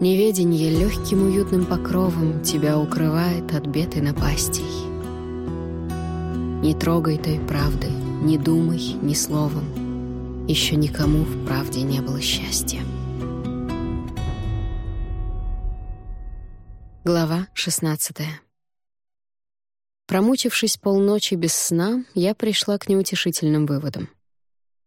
Неведенье легким уютным покровом тебя укрывает от бед и напастей. Не трогай той правды, не думай ни словом. Еще никому в правде не было счастья. Глава 16 Промучившись полночи без сна, я пришла к неутешительным выводам.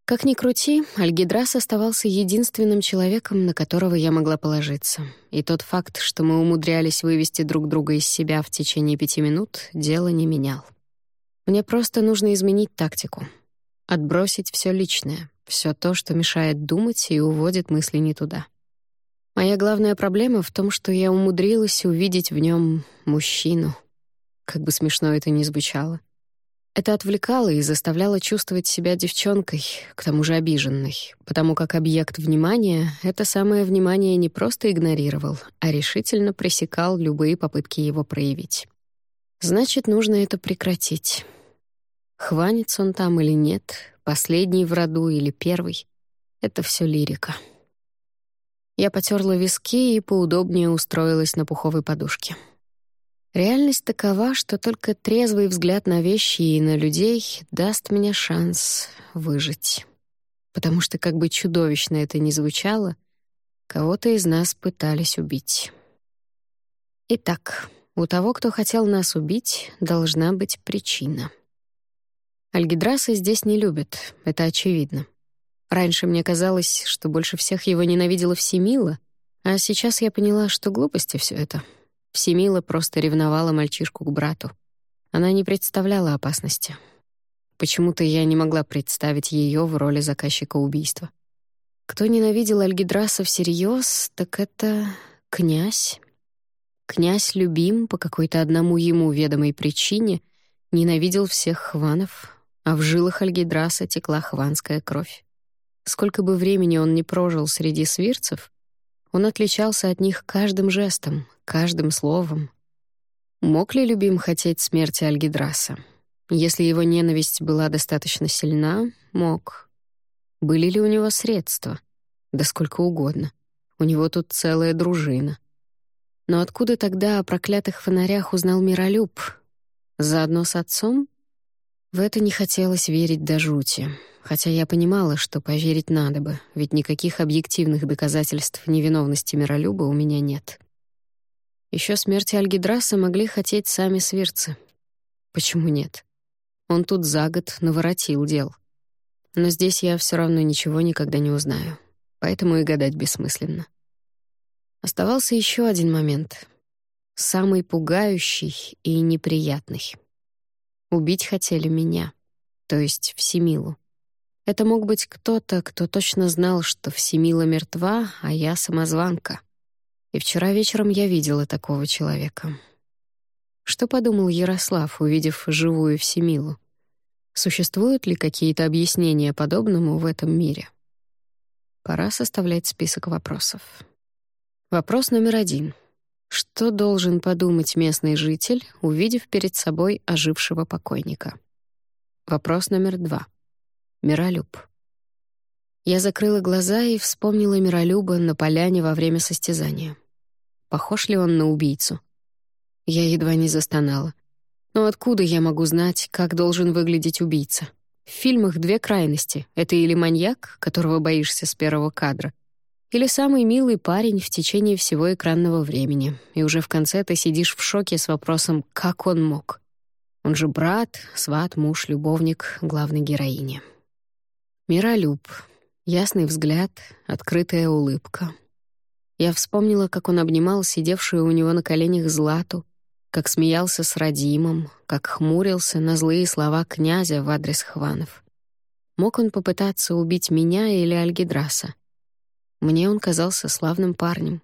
Как ни крути, Альгидрас оставался единственным человеком, на которого я могла положиться. И тот факт, что мы умудрялись вывести друг друга из себя в течение пяти минут, дело не менял. Мне просто нужно изменить тактику. Отбросить все личное, все то, что мешает думать и уводит мысли не туда. Моя главная проблема в том, что я умудрилась увидеть в нем мужчину. Как бы смешно это ни звучало — это отвлекало и заставляло чувствовать себя девчонкой, к тому же обиженной, потому как объект внимания это самое внимание не просто игнорировал, а решительно пресекал любые попытки его проявить. Значит, нужно это прекратить. Хванится он там или нет, последний в роду или первый — это все лирика. Я потерла виски и поудобнее устроилась на пуховой подушке. Реальность такова, что только трезвый взгляд на вещи и на людей даст мне шанс выжить. Потому что, как бы чудовищно это ни звучало, кого-то из нас пытались убить. Итак, у того, кто хотел нас убить, должна быть причина. Альгидраса здесь не любят, это очевидно. Раньше мне казалось, что больше всех его ненавидела Всемила, а сейчас я поняла, что глупости все это — Всемила просто ревновала мальчишку к брату. Она не представляла опасности. Почему-то я не могла представить ее в роли заказчика убийства. Кто ненавидел Альгидраса всерьез, так это князь. Князь любим по какой-то одному ему ведомой причине ненавидел всех хванов, а в жилах Альгидраса текла хванская кровь. Сколько бы времени он не прожил среди свирцев, он отличался от них каждым жестом, каждым словом. Мог ли любим хотеть смерти Альгидраса? Если его ненависть была достаточно сильна, мог. Были ли у него средства? Да сколько угодно. У него тут целая дружина. Но откуда тогда о проклятых фонарях узнал Миролюб? Заодно с отцом? В это не хотелось верить до жути, хотя я понимала, что поверить надо бы, ведь никаких объективных доказательств невиновности Миролюба у меня нет. Еще смерти Альгидраса могли хотеть сами свирцы. Почему нет? Он тут за год наворотил дел. Но здесь я все равно ничего никогда не узнаю, поэтому и гадать бессмысленно. Оставался еще один момент. Самый пугающий и неприятный. Убить хотели меня, то есть Всемилу. Это мог быть кто-то, кто точно знал, что Всемила мертва, а я самозванка — и вчера вечером я видела такого человека. Что подумал Ярослав, увидев живую Всемилу? Существуют ли какие-то объяснения подобному в этом мире? Пора составлять список вопросов. Вопрос номер один. Что должен подумать местный житель, увидев перед собой ожившего покойника? Вопрос номер два. Миролюб. Я закрыла глаза и вспомнила Миролюба на поляне во время состязания. Похож ли он на убийцу? Я едва не застонала. Но откуда я могу знать, как должен выглядеть убийца? В фильмах две крайности. Это или маньяк, которого боишься с первого кадра, или самый милый парень в течение всего экранного времени, и уже в конце ты сидишь в шоке с вопросом «как он мог?». Он же брат, сват, муж, любовник главной героини. Миролюб. Ясный взгляд, открытая улыбка. Я вспомнила, как он обнимал сидевшую у него на коленях Злату, как смеялся с Радимом, как хмурился на злые слова князя в адрес Хванов. Мог он попытаться убить меня или Альгидраса? Мне он казался славным парнем.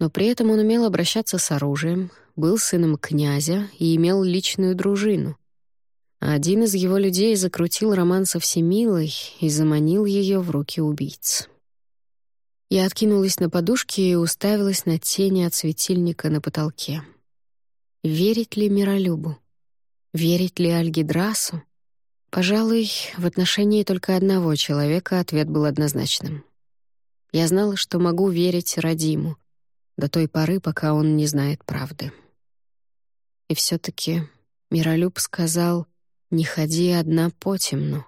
Но при этом он умел обращаться с оружием, был сыном князя и имел личную дружину. А один из его людей закрутил роман со Всемилой и заманил ее в руки убийц. Я откинулась на подушке и уставилась на тени от светильника на потолке. Верить ли Миролюбу? Верить ли Альгидрасу? Пожалуй, в отношении только одного человека ответ был однозначным. Я знала, что могу верить Радиму. до той поры, пока он не знает правды. И все таки Миролюб сказал «Не ходи одна по темну».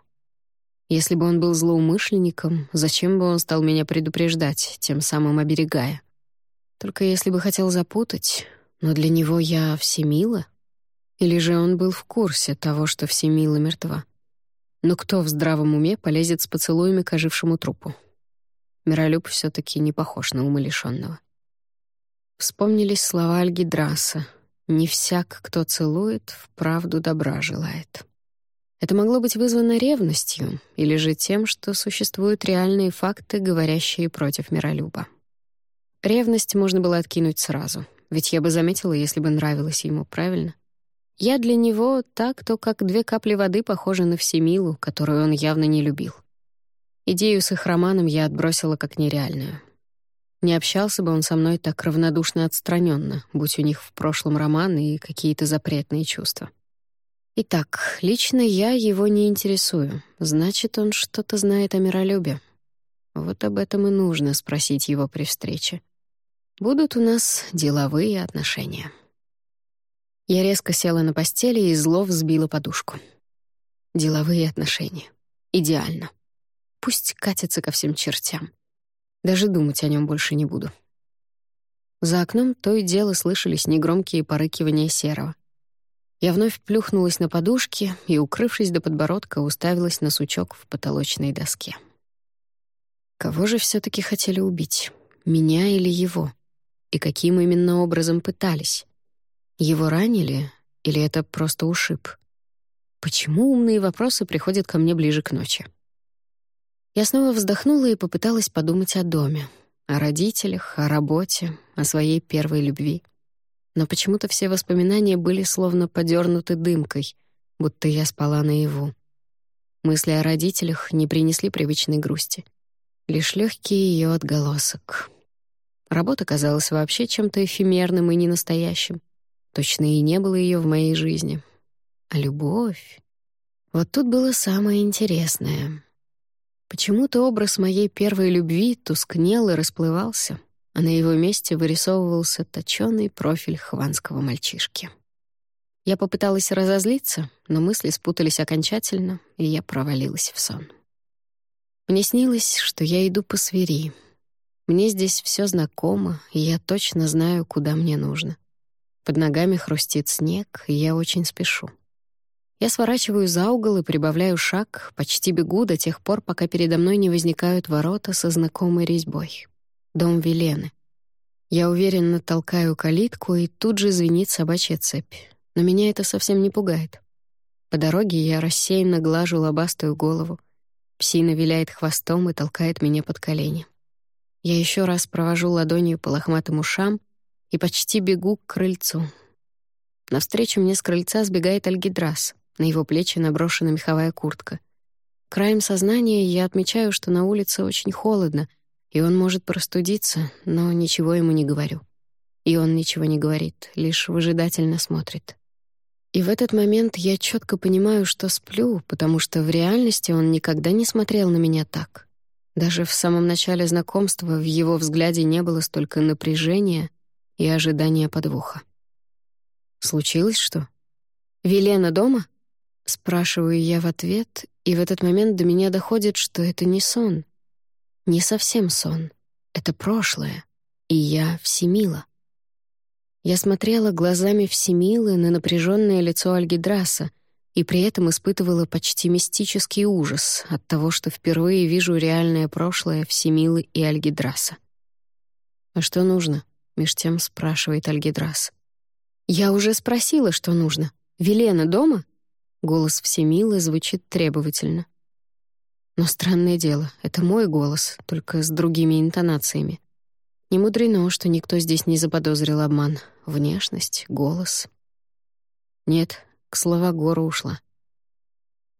Если бы он был злоумышленником, зачем бы он стал меня предупреждать, тем самым оберегая? Только если бы хотел запутать, но для него я всемила? Или же он был в курсе того, что всемила мертва? Но кто в здравом уме полезет с поцелуями к ожившему трупу? Миролюб все таки не похож на умалишенного. Вспомнились слова Альгидраса «Не всяк, кто целует, вправду добра желает». Это могло быть вызвано ревностью или же тем, что существуют реальные факты, говорящие против миролюба. Ревность можно было откинуть сразу, ведь я бы заметила, если бы нравилось ему, правильно? Я для него так-то, как две капли воды, похожа на Всемилу, которую он явно не любил. Идею с их романом я отбросила как нереальную. Не общался бы он со мной так равнодушно отстраненно, будь у них в прошлом романы и какие-то запретные чувства. Итак, лично я его не интересую. Значит, он что-то знает о миролюбе. Вот об этом и нужно спросить его при встрече. Будут у нас деловые отношения. Я резко села на постели и зло взбила подушку. Деловые отношения. Идеально. Пусть катится ко всем чертям. Даже думать о нем больше не буду. За окном то и дело слышались негромкие порыкивания серого. Я вновь плюхнулась на подушки и, укрывшись до подбородка, уставилась на сучок в потолочной доске. Кого же все таки хотели убить? Меня или его? И каким именно образом пытались? Его ранили или это просто ушиб? Почему умные вопросы приходят ко мне ближе к ночи? Я снова вздохнула и попыталась подумать о доме, о родителях, о работе, о своей первой любви — но почему-то все воспоминания были словно подернуты дымкой, будто я спала наяву. Мысли о родителях не принесли привычной грусти. Лишь легкий ее отголосок. Работа казалась вообще чем-то эфемерным и ненастоящим. Точно и не было ее в моей жизни. А любовь... Вот тут было самое интересное. Почему-то образ моей первой любви тускнел и расплывался — а на его месте вырисовывался точёный профиль хванского мальчишки. Я попыталась разозлиться, но мысли спутались окончательно, и я провалилась в сон. Мне снилось, что я иду по свири. Мне здесь все знакомо, и я точно знаю, куда мне нужно. Под ногами хрустит снег, и я очень спешу. Я сворачиваю за угол и прибавляю шаг, почти бегу до тех пор, пока передо мной не возникают ворота со знакомой резьбой дом Велены. Я уверенно толкаю калитку, и тут же звенит собачья цепь. Но меня это совсем не пугает. По дороге я рассеянно глажу лобастую голову. Псина виляет хвостом и толкает меня под колени. Я еще раз провожу ладонью по лохматым ушам и почти бегу к крыльцу. Навстречу мне с крыльца сбегает Альгидрас. На его плечи наброшена меховая куртка. Краем сознания я отмечаю, что на улице очень холодно — и он может простудиться, но ничего ему не говорю. И он ничего не говорит, лишь выжидательно смотрит. И в этот момент я четко понимаю, что сплю, потому что в реальности он никогда не смотрел на меня так. Даже в самом начале знакомства в его взгляде не было столько напряжения и ожидания подвоха. Случилось что? Велена дома? Спрашиваю я в ответ, и в этот момент до меня доходит, что это не сон, не совсем сон. Это прошлое. И я Всемила. Я смотрела глазами Всемилы на напряженное лицо Альгидраса и при этом испытывала почти мистический ужас от того, что впервые вижу реальное прошлое Всемилы и Альгидраса. «А что нужно?» — меж тем спрашивает Альгидрас. «Я уже спросила, что нужно. Велена дома?» Голос Всемилы звучит требовательно. Но странное дело, это мой голос, только с другими интонациями. Не мудрено, что никто здесь не заподозрил обман. Внешность, голос. Нет, к слова гора ушла.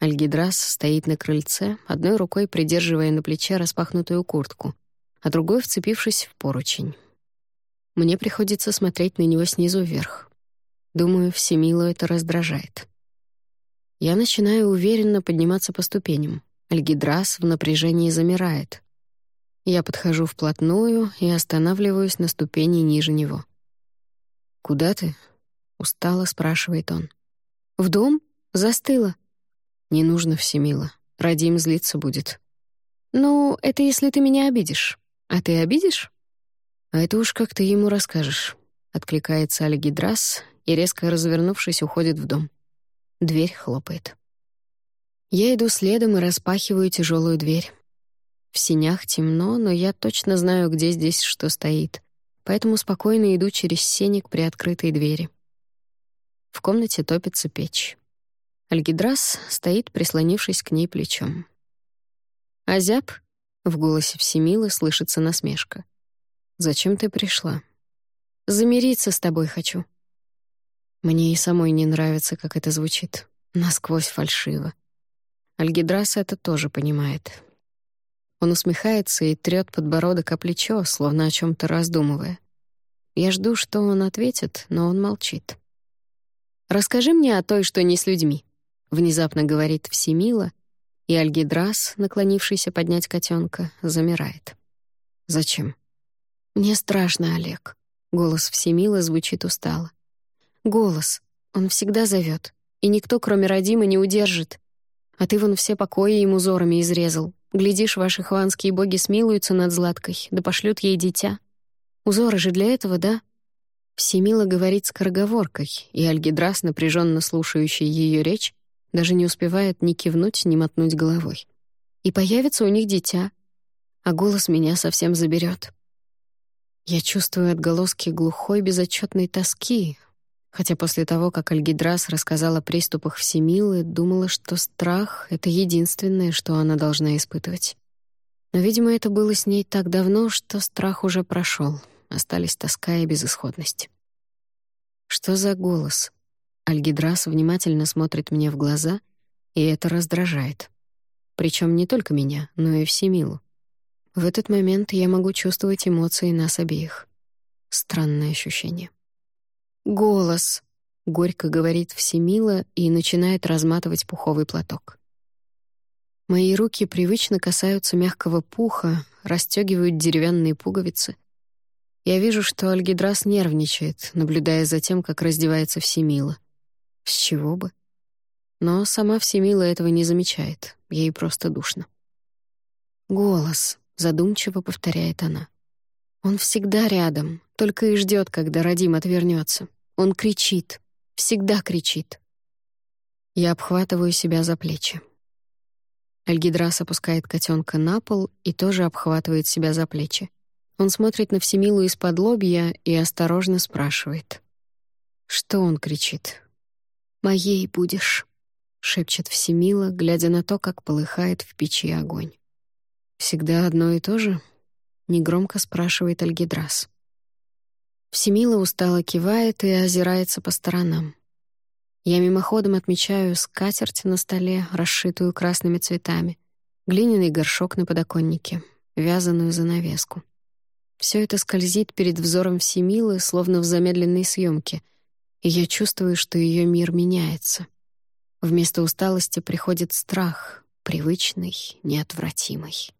Альгидрас стоит на крыльце, одной рукой придерживая на плече распахнутую куртку, а другой вцепившись в поручень. Мне приходится смотреть на него снизу вверх. Думаю, Всемилу это раздражает. Я начинаю уверенно подниматься по ступеням. Альгидрас в напряжении замирает. Я подхожу вплотную и останавливаюсь на ступени ниже него. «Куда ты?» — устало спрашивает он. «В дом? Застыла». «Не нужно, Всемила. Радим злиться будет». «Ну, это если ты меня обидишь. А ты обидишь?» «А это уж как ты ему расскажешь», — откликается Алигидрас и, резко развернувшись, уходит в дом. Дверь хлопает. Я иду следом и распахиваю тяжелую дверь. В синях темно, но я точно знаю, где здесь что стоит, поэтому спокойно иду через сеник при открытой двери. В комнате топится печь. Альгидрас стоит, прислонившись к ней плечом. «Азяб?» — в голосе Всемилы слышится насмешка. «Зачем ты пришла?» «Замириться с тобой хочу». Мне и самой не нравится, как это звучит. Насквозь фальшиво. Альгидрас это тоже понимает. Он усмехается и трёт подбородок о плечо, словно о чем то раздумывая. Я жду, что он ответит, но он молчит. «Расскажи мне о той, что не с людьми», — внезапно говорит Всемила, и Альгидрас, наклонившийся поднять котенка, замирает. «Зачем?» «Мне страшно, Олег», — голос Всемила звучит устало. «Голос. Он всегда зовет, и никто, кроме Родима, не удержит. А ты вон все покои ему узорами изрезал. Глядишь, ваши хванские боги смилуются над Златкой, да пошлют ей дитя. Узоры же для этого, да?» Всемила говорит скороговоркой, и Альгидрас, напряженно слушающий ее речь, даже не успевает ни кивнуть, ни мотнуть головой. И появится у них дитя, а голос меня совсем заберет. Я чувствую отголоски глухой безотчетной тоски, хотя после того, как Альгидрас рассказала о приступах Всемилы, думала, что страх — это единственное, что она должна испытывать. Но, видимо, это было с ней так давно, что страх уже прошел — остались тоска и безысходность. Что за голос? Альгидрас внимательно смотрит мне в глаза, и это раздражает. Причем не только меня, но и Всемилу. В этот момент я могу чувствовать эмоции нас обеих. Странное ощущение. «Голос!» — горько говорит Всемила и начинает разматывать пуховый платок. Мои руки привычно касаются мягкого пуха, расстегивают деревянные пуговицы, я вижу, что Альгидрас нервничает, наблюдая за тем, как раздевается Всемила. С чего бы? Но сама Всемила этого не замечает, ей просто душно. «Голос», — задумчиво повторяет она. «Он всегда рядом, только и ждет, когда Радим отвернется. Он кричит, всегда кричит». Я обхватываю себя за плечи. Альгидрас опускает котенка на пол и тоже обхватывает себя за плечи. Он смотрит на Всемилу из-под лобья и осторожно спрашивает. Что он кричит? «Моей будешь», — шепчет Всемила, глядя на то, как полыхает в печи огонь. «Всегда одно и то же?» — негромко спрашивает Альгидрас. Всемила устало кивает и озирается по сторонам. Я мимоходом отмечаю скатерть на столе, расшитую красными цветами, глиняный горшок на подоконнике, вязаную занавеску. Все это скользит перед взором Всемилы, словно в замедленной съемке, и я чувствую, что ее мир меняется. Вместо усталости приходит страх, привычный, неотвратимый.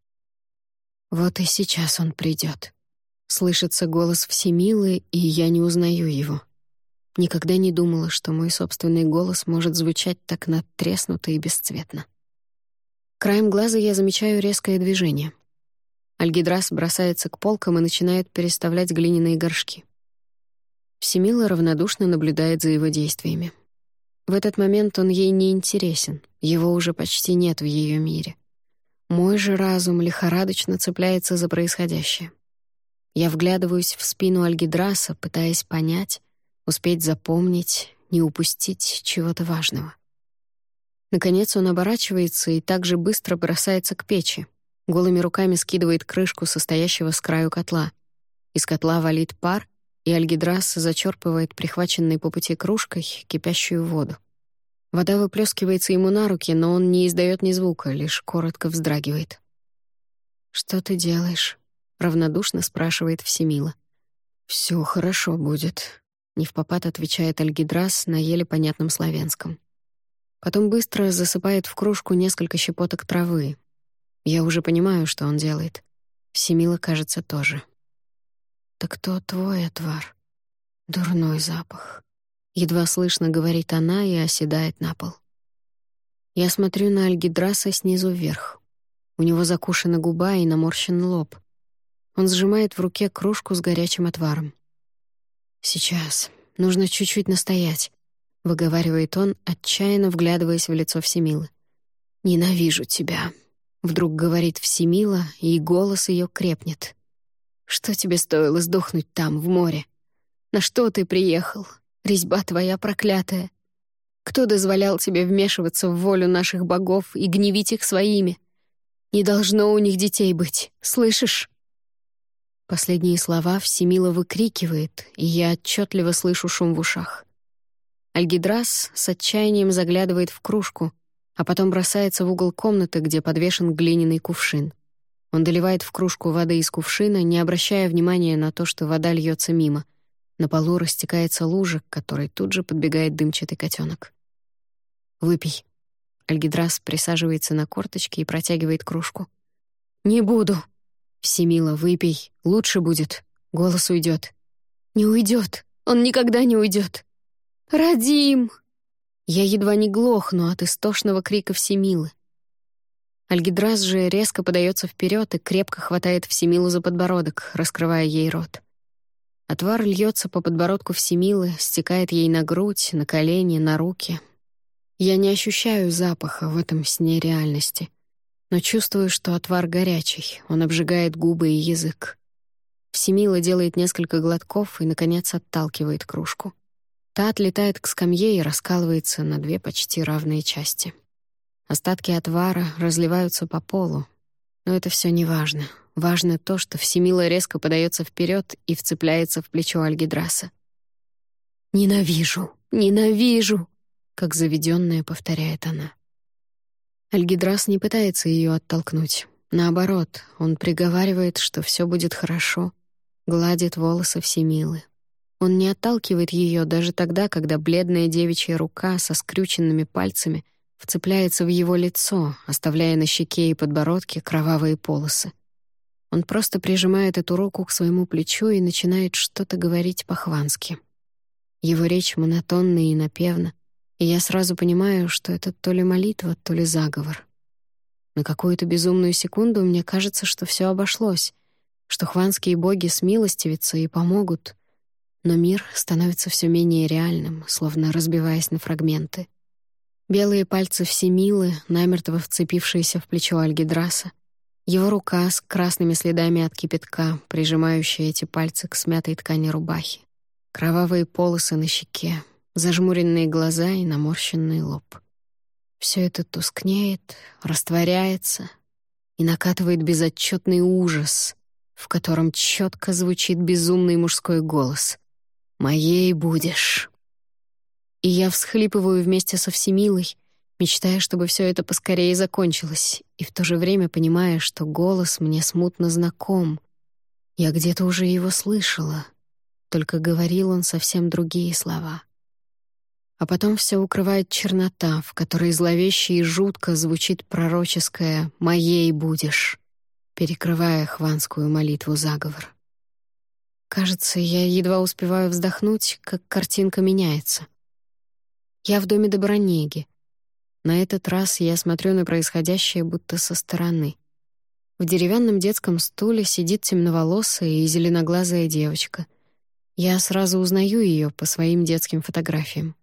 Вот и сейчас он придет. Слышится голос Всемилы, и я не узнаю его. Никогда не думала, что мой собственный голос может звучать так надтреснуто и бесцветно. Краем глаза я замечаю резкое движение — Альгидрас бросается к полкам и начинает переставлять глиняные горшки. Всемила равнодушно наблюдает за его действиями. В этот момент он ей не интересен, его уже почти нет в ее мире. Мой же разум лихорадочно цепляется за происходящее. Я вглядываюсь в спину Альгидраса, пытаясь понять, успеть запомнить, не упустить чего-то важного. Наконец он оборачивается и также быстро бросается к печи, голыми руками скидывает крышку состоящего с краю котла. Из котла валит пар, и Альгидрас зачерпывает прихваченной по пути кружкой кипящую воду. Вода выплескивается ему на руки, но он не издает ни звука, лишь коротко вздрагивает. «Что ты делаешь?» — равнодушно спрашивает Всемила. «Всё хорошо будет», — невпопад отвечает Альгидрас на еле понятном славянском. Потом быстро засыпает в кружку несколько щепоток травы, я уже понимаю, что он делает. Семила, кажется, тоже. «Так кто твой отвар?» «Дурной запах», — едва слышно говорит она и оседает на пол. Я смотрю на Альгидраса снизу вверх. У него закушена губа и наморщен лоб. Он сжимает в руке кружку с горячим отваром. «Сейчас. Нужно чуть-чуть настоять», — выговаривает он, отчаянно вглядываясь в лицо Всемилы. «Ненавижу тебя», — вдруг говорит Всемила, и голос ее крепнет. «Что тебе стоило сдохнуть там, в море? На что ты приехал? Резьба твоя проклятая. Кто дозволял тебе вмешиваться в волю наших богов и гневить их своими? Не должно у них детей быть, слышишь?» Последние слова Всемила выкрикивает, и я отчетливо слышу шум в ушах. Альгидрас с отчаянием заглядывает в кружку, а потом бросается в угол комнаты, где подвешен глиняный кувшин. Он доливает в кружку воды из кувшина, не обращая внимания на то, что вода льется мимо. На полу растекается лужа, к которой тут же подбегает дымчатый котенок. «Выпей». Альгидрас присаживается на корточки и протягивает кружку. «Не буду». «Всемила, выпей. Лучше будет. Голос уйдет. «Не уйдет. Он никогда не уйдет. «Радим!» Я едва не глохну от истошного крика Всемилы. Альгидрас же резко подается вперед и крепко хватает Всемилу за подбородок, раскрывая ей рот. Отвар льется по подбородку Всемилы, стекает ей на грудь, на колени, на руки, я не ощущаю запаха в этом сне реальности, но чувствую, что отвар горячий, он обжигает губы и язык. Всемила делает несколько глотков и, наконец, отталкивает кружку. Та отлетает к скамье и раскалывается на две почти равные части. Остатки отвара разливаются по полу, но это все не важно. Важно то, что Всемила резко подается вперед и вцепляется в плечо Альгидраса. «Ненавижу! Ненавижу!» как заведенная повторяет она. Альгидрас не пытается ее оттолкнуть. Наоборот, он приговаривает, что все будет хорошо, гладит волосы Всемилы. Он не отталкивает ее даже тогда, когда бледная девичья рука со скрюченными пальцами вцепляется в его лицо, оставляя на щеке и подбородке кровавые полосы. Он просто прижимает эту руку к своему плечу и начинает что-то говорить по-хвански. Его речь монотонна и напевна, и я сразу понимаю, что это то ли молитва, то ли заговор. На какую-то безумную секунду мне кажется, что все обошлось, что хванские боги смилостивятся и помогут, но мир становится все менее реальным, словно разбиваясь на фрагменты. Белые пальцы Всемилы, намертво вцепившиеся в плечо Альгидраса, его рука с красными следами от кипятка, прижимающая эти пальцы к смятой ткани рубахи, кровавые полосы на щеке, зажмуренные глаза и наморщенный лоб. Все это тускнеет, растворяется и накатывает безотчетный ужас, в котором четко звучит безумный мужской голос. «Моей будешь». И я всхлипываю вместе со Всемилой, мечтая, чтобы все это поскорее закончилось, и в то же время понимая, что голос мне смутно знаком. Я где-то уже его слышала, только говорил он совсем другие слова — а потом все укрывает чернота, в которой зловеще и жутко звучит пророческое «моей будешь», перекрывая хванскую молитву заговор. Кажется, я едва успеваю вздохнуть, как картинка меняется. Я в доме Добронеги. На этот раз я смотрю на происходящее будто со стороны. В деревянном детском стуле сидит темноволосая и зеленоглазая девочка. Я сразу узнаю ее по своим детским фотографиям.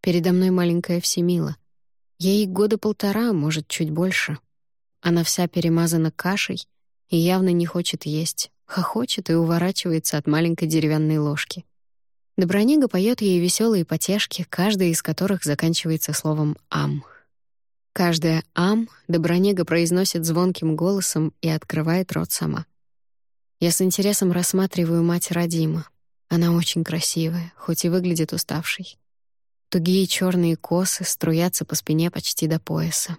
Передо мной маленькая Всемила. Ей года полтора, может, чуть больше. Она вся перемазана кашей и явно не хочет есть, хохочет и уворачивается от маленькой деревянной ложки. Добронега поет ей веселые потешки, каждая из которых заканчивается словом «ам». Каждая «ам» Добронега произносит звонким голосом и открывает рот сама. Я с интересом рассматриваю мать Радима. Она очень красивая, хоть и выглядит уставшей. Тугие черные косы струятся по спине почти до пояса.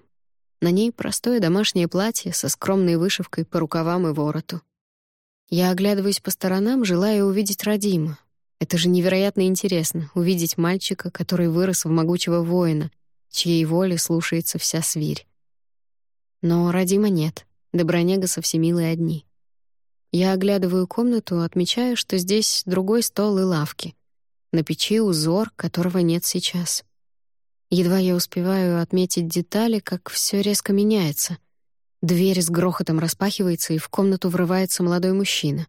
На ней простое домашнее платье со скромной вышивкой по рукавам и вороту. Я оглядываюсь по сторонам, желая увидеть Радима. Это же невероятно интересно — увидеть мальчика, который вырос в могучего воина, чьей воле слушается вся свирь. Но Радима нет, Добронега со Всемилой одни. Я оглядываю комнату, отмечая, что здесь другой стол и лавки. На печи узор, которого нет сейчас. Едва я успеваю отметить детали, как все резко меняется. Дверь с грохотом распахивается, и в комнату врывается молодой мужчина.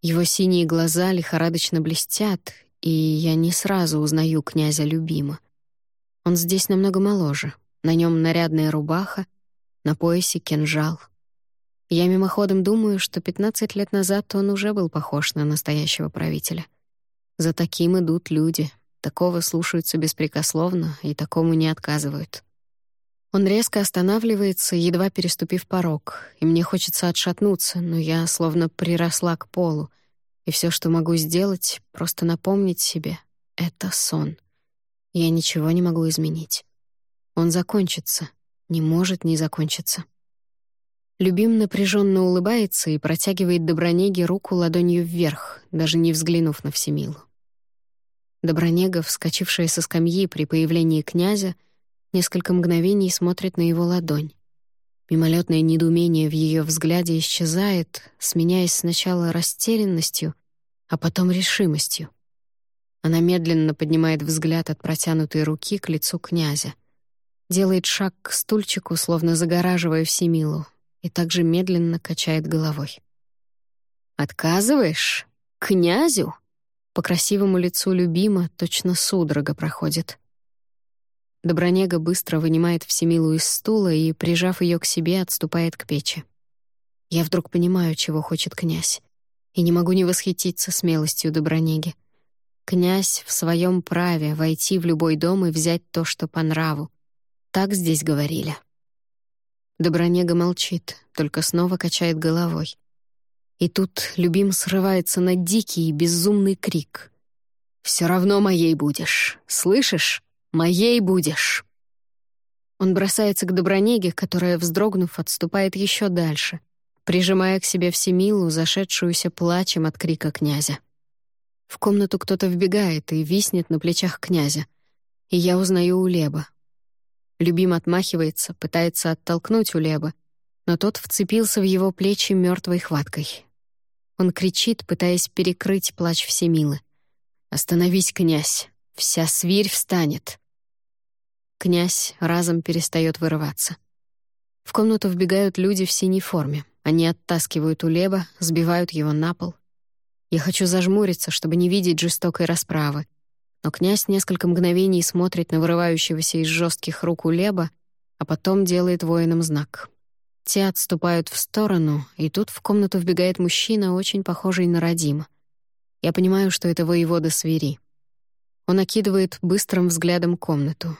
Его синие глаза лихорадочно блестят, и я не сразу узнаю князя Любима. Он здесь намного моложе. На нем нарядная рубаха, на поясе кинжал. Я мимоходом думаю, что 15 лет назад он уже был похож на настоящего правителя. За таким идут люди, Такого слушаются беспрекословно и такому не отказывают. Он резко останавливается, едва переступив порог, и мне хочется отшатнуться, но я словно приросла к полу, и все, что могу сделать, просто напомнить себе — это сон. Я ничего не могу изменить. Он закончится, не может не закончиться. Любим напряженно улыбается и протягивает Добронеге руку ладонью вверх, даже не взглянув на Всемилу. Добронега, вскочившая со скамьи при появлении князя, несколько мгновений смотрит на его ладонь. Мимолетное недоумение в ее взгляде исчезает, сменяясь сначала растерянностью, а потом решимостью. Она медленно поднимает взгляд от протянутой руки к лицу князя. Делает шаг к стульчику, словно загораживая Всемилу, и также медленно качает головой. «Отказываешь? Князю?» По красивому лицу любима точно судорога проходит. Добронега быстро вынимает Всемилу из стула и, прижав ее к себе, отступает к печи. Я вдруг понимаю, чего хочет князь, и не могу не восхититься смелостью Добронеги. Князь в своем праве войти в любой дом и взять то, что по нраву. Так здесь говорили. Добронега молчит, только снова качает головой. И тут любим срывается на дикий безумный крик. «Все равно моей будешь, слышишь? Моей будешь!» Он бросается к Добронеге, которая, вздрогнув, отступает еще дальше, прижимая к себе Всемилу, зашедшуюся плачем от крика князя. В комнату кто-то вбегает и виснет на плечах князя, и я узнаю Улеба. Любим отмахивается, пытается оттолкнуть Улеба, но тот вцепился в его плечи мертвой хваткой. Он кричит, пытаясь перекрыть плач Всемилы. «Остановись, князь! Вся свирь встанет!» Князь разом перестает вырываться. В комнату вбегают люди в синей форме. Они оттаскивают Улеба, сбивают его на пол. Я хочу зажмуриться, чтобы не видеть жестокой расправы. Но князь несколько мгновений смотрит на вырывающегося из жестких рук Улеба, а потом делает воинам знак. Те отступают в сторону, и тут в комнату вбегает мужчина, очень похожий на Радима. Я понимаю, что это воевода Свири. Он окидывает быстрым взглядом комнату.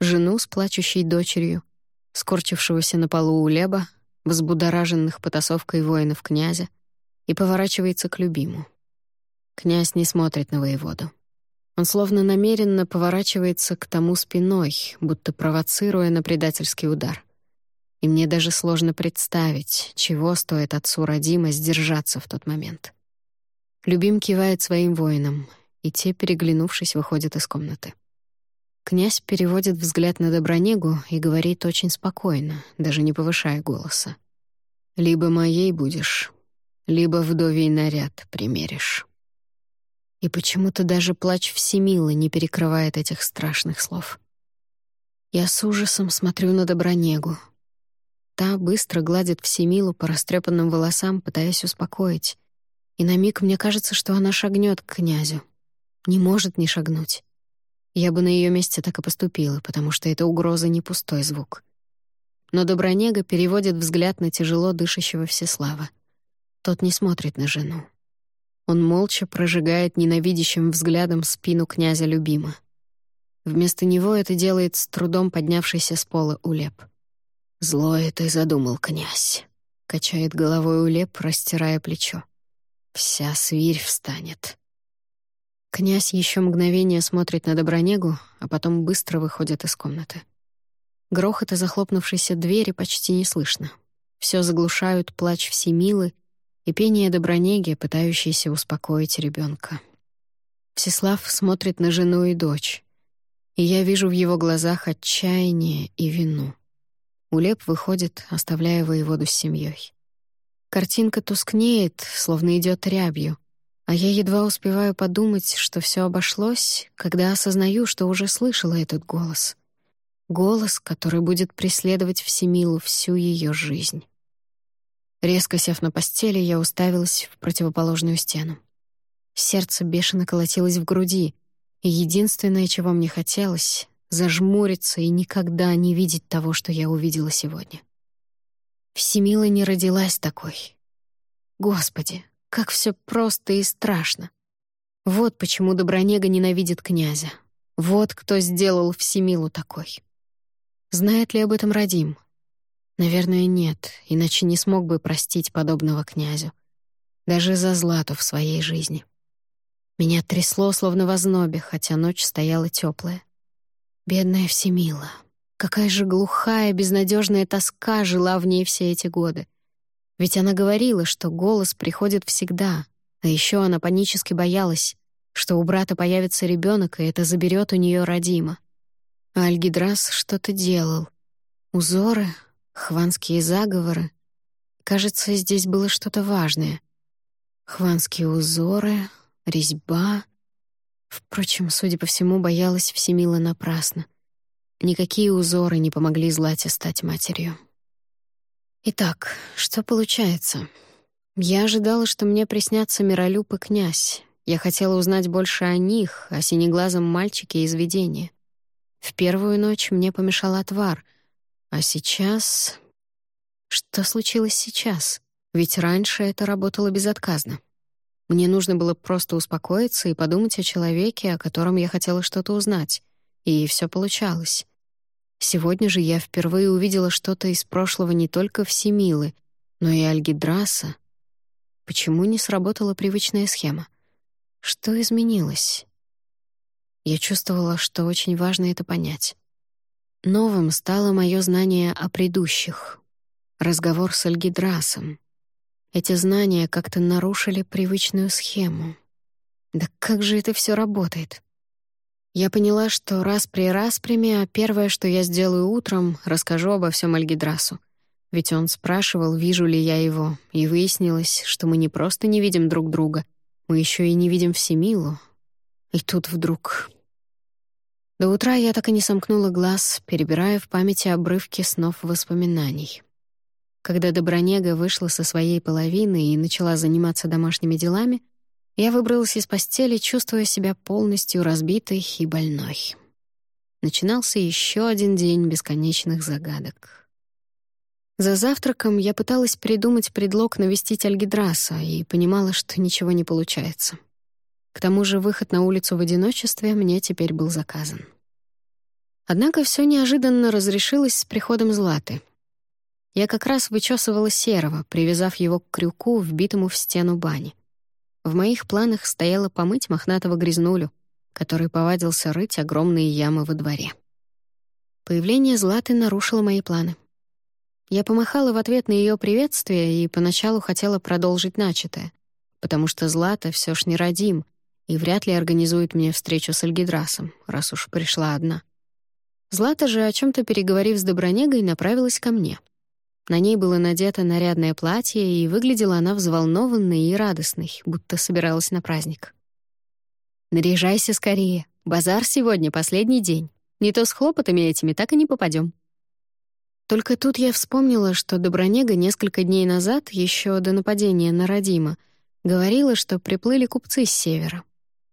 Жену с плачущей дочерью, скорчившегося на полу у Леба, взбудораженных потасовкой воинов князя, и поворачивается к любиму. Князь не смотрит на воеводу. Он словно намеренно поворачивается к тому спиной, будто провоцируя на предательский удар и мне даже сложно представить, чего стоит отцу родима сдержаться в тот момент. Любим кивает своим воинам, и те, переглянувшись, выходят из комнаты. Князь переводит взгляд на Добронегу и говорит очень спокойно, даже не повышая голоса. «Либо моей будешь, либо вдовий наряд примеришь». И почему-то даже плач Всемилы не перекрывает этих страшных слов. Я с ужасом смотрю на Добронегу, Та быстро гладит Всемилу по растрепанным волосам, пытаясь успокоить. И на миг мне кажется, что она шагнет к князю. Не может не шагнуть. Я бы на ее месте так и поступила, потому что эта угроза не пустой звук. Но Добронега переводит взгляд на тяжело дышащего Всеслава. Тот не смотрит на жену. Он молча прожигает ненавидящим взглядом спину князя Любима. Вместо него это делает с трудом поднявшийся с пола Улеп. «Злое ты задумал, князь», — качает головой улеп, растирая плечо. «Вся свирь встанет». Князь еще мгновение смотрит на Добронегу, а потом быстро выходит из комнаты. Грохота захлопнувшейся двери почти не слышно. Все заглушают плач Всемилы и пение Добронеги, пытающейся успокоить ребенка. Всеслав смотрит на жену и дочь, и я вижу в его глазах отчаяние и вину. Улеп выходит, оставляя воеводу с семьей. Картинка тускнеет, словно идет рябью, а я едва успеваю подумать, что все обошлось, когда осознаю, что уже слышала этот голос. Голос, который будет преследовать Всемилу всю ее жизнь. Резко сев на постели, я уставилась в противоположную стену. Сердце бешено колотилось в груди, и единственное, чего мне хотелось — зажмуриться и никогда не видеть того, что я увидела сегодня. Всемила не родилась такой. Господи, как все просто и страшно. Вот почему Добронега ненавидит князя. Вот кто сделал Всемилу такой. Знает ли об этом Радим? Наверное, нет, иначе не смог бы простить подобного князю. Даже за Злату в своей жизни. Меня трясло, словно в ознобе, хотя ночь стояла теплая. Бедная Всемила. Какая же глухая, безнадежная тоска жила в ней все эти годы. Ведь она говорила, что голос приходит всегда, а еще она панически боялась, что у брата появится ребенок, и это заберет у нее родима. Альгидрас что-то делал. Узоры, хванские заговоры. Кажется, здесь было что-то важное. Хванские узоры, резьба. Впрочем, судя по всему, боялась Всемила напрасно — Никакие узоры не помогли Злате стать матерью. Итак, что получается? Я ожидала, что мне приснятся Миролюб и князь. Я хотела узнать больше о них, о синеглазом мальчике из видения. В первую ночь мне помешал отвар, а сейчас... Что случилось сейчас? Ведь раньше это работало безотказно. Мне нужно было просто успокоиться и подумать о человеке, о котором я хотела что-то узнать. И все получалось. Сегодня же я впервые увидела что-то из прошлого не только в Семилы, но и Альгидраса. Почему не сработала привычная схема? Что изменилось? Я чувствовала, что очень важно это понять. Новым стало мое знание о предыдущих. Разговор с Альгидрасом. Эти знания как-то нарушили привычную схему. Да как же это все работает? Я поняла, что раз при распряме, а первое, что я сделаю утром, расскажу обо всем Альгидрасу. Ведь он спрашивал, вижу ли я его, и выяснилось, что мы не просто не видим друг друга, мы еще и не видим Всемилу. И тут вдруг... До утра я так и не сомкнула глаз, перебирая в памяти обрывки снов воспоминаний. Когда Добронега вышла со своей половины и начала заниматься домашними делами, я выбралась из постели, чувствуя себя полностью разбитой и больной. Начинался еще один день бесконечных загадок. За завтраком я пыталась придумать предлог навестить Альгидраса и понимала, что ничего не получается. К тому же выход на улицу в одиночестве мне теперь был заказан. Однако все неожиданно разрешилось с приходом Златы. Я как раз вычесывала серого, привязав его к крюку, вбитому в стену бани. В моих планах стояло помыть мохнатого грязнулю, который повадился рыть огромные ямы во дворе. Появление Златы нарушило мои планы. Я помахала в ответ на ее приветствие и поначалу хотела продолжить начатое, потому что Злата все ж не родим и вряд ли организует мне встречу с Альгидрасом, раз уж пришла одна. Злата же, о чем то переговорив с Добронегой, направилась ко мне. На ней было надето нарядное платье, и выглядела она взволнованной и радостной, будто собиралась на праздник. «Наряжайся скорее. Базар сегодня последний день. Не то с хлопотами этими так и не попадем. Только тут я вспомнила, что Добронега несколько дней назад, еще до нападения на Родима, говорила, что приплыли купцы с севера.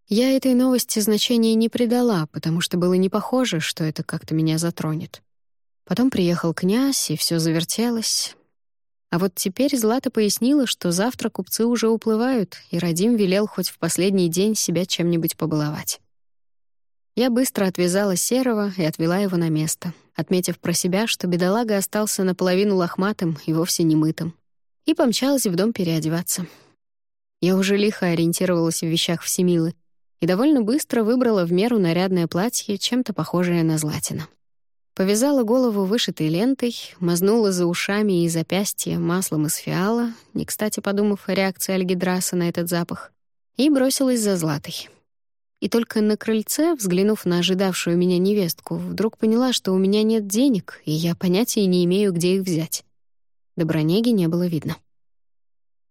Я этой новости значения не придала, потому что было не похоже, что это как-то меня затронет. Потом приехал князь, и все завертелось. А вот теперь Злата пояснила, что завтра купцы уже уплывают, и Радим велел хоть в последний день себя чем-нибудь побаловать. Я быстро отвязала Серого и отвела его на место, отметив про себя, что бедолага остался наполовину лохматым и вовсе не мытым, и помчалась в дом переодеваться. Я уже лихо ориентировалась в вещах Всемилы и довольно быстро выбрала в меру нарядное платье, чем-то похожее на Златина. Повязала голову вышитой лентой, мазнула за ушами и запястья маслом из фиала, не кстати подумав о реакции Альгидраса на этот запах, и бросилась за Златой. И только на крыльце, взглянув на ожидавшую меня невестку, вдруг поняла, что у меня нет денег, и я понятия не имею, где их взять. Добронеги не было видно.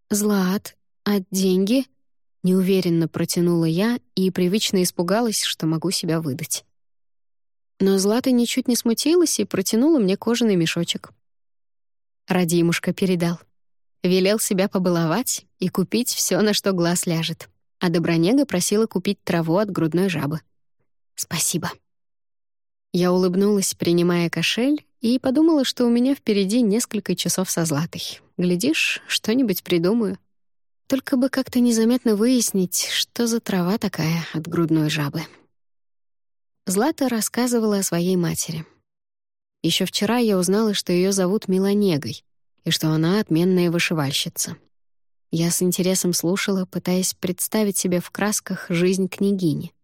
«Злат, а деньги?» Неуверенно протянула я и привычно испугалась, что могу себя выдать. Но Злата ничуть не смутилась и протянула мне кожаный мешочек. Радимушка передал. Велел себя побаловать и купить все, на что глаз ляжет. А Добронега просила купить траву от грудной жабы. «Спасибо». Я улыбнулась, принимая кошель, и подумала, что у меня впереди несколько часов со Златой. Глядишь, что-нибудь придумаю. Только бы как-то незаметно выяснить, что за трава такая от грудной жабы. Злата рассказывала о своей матери. Еще вчера я узнала, что ее зовут Милонегой, и что она отменная вышивальщица. Я с интересом слушала, пытаясь представить себе в красках жизнь княгини.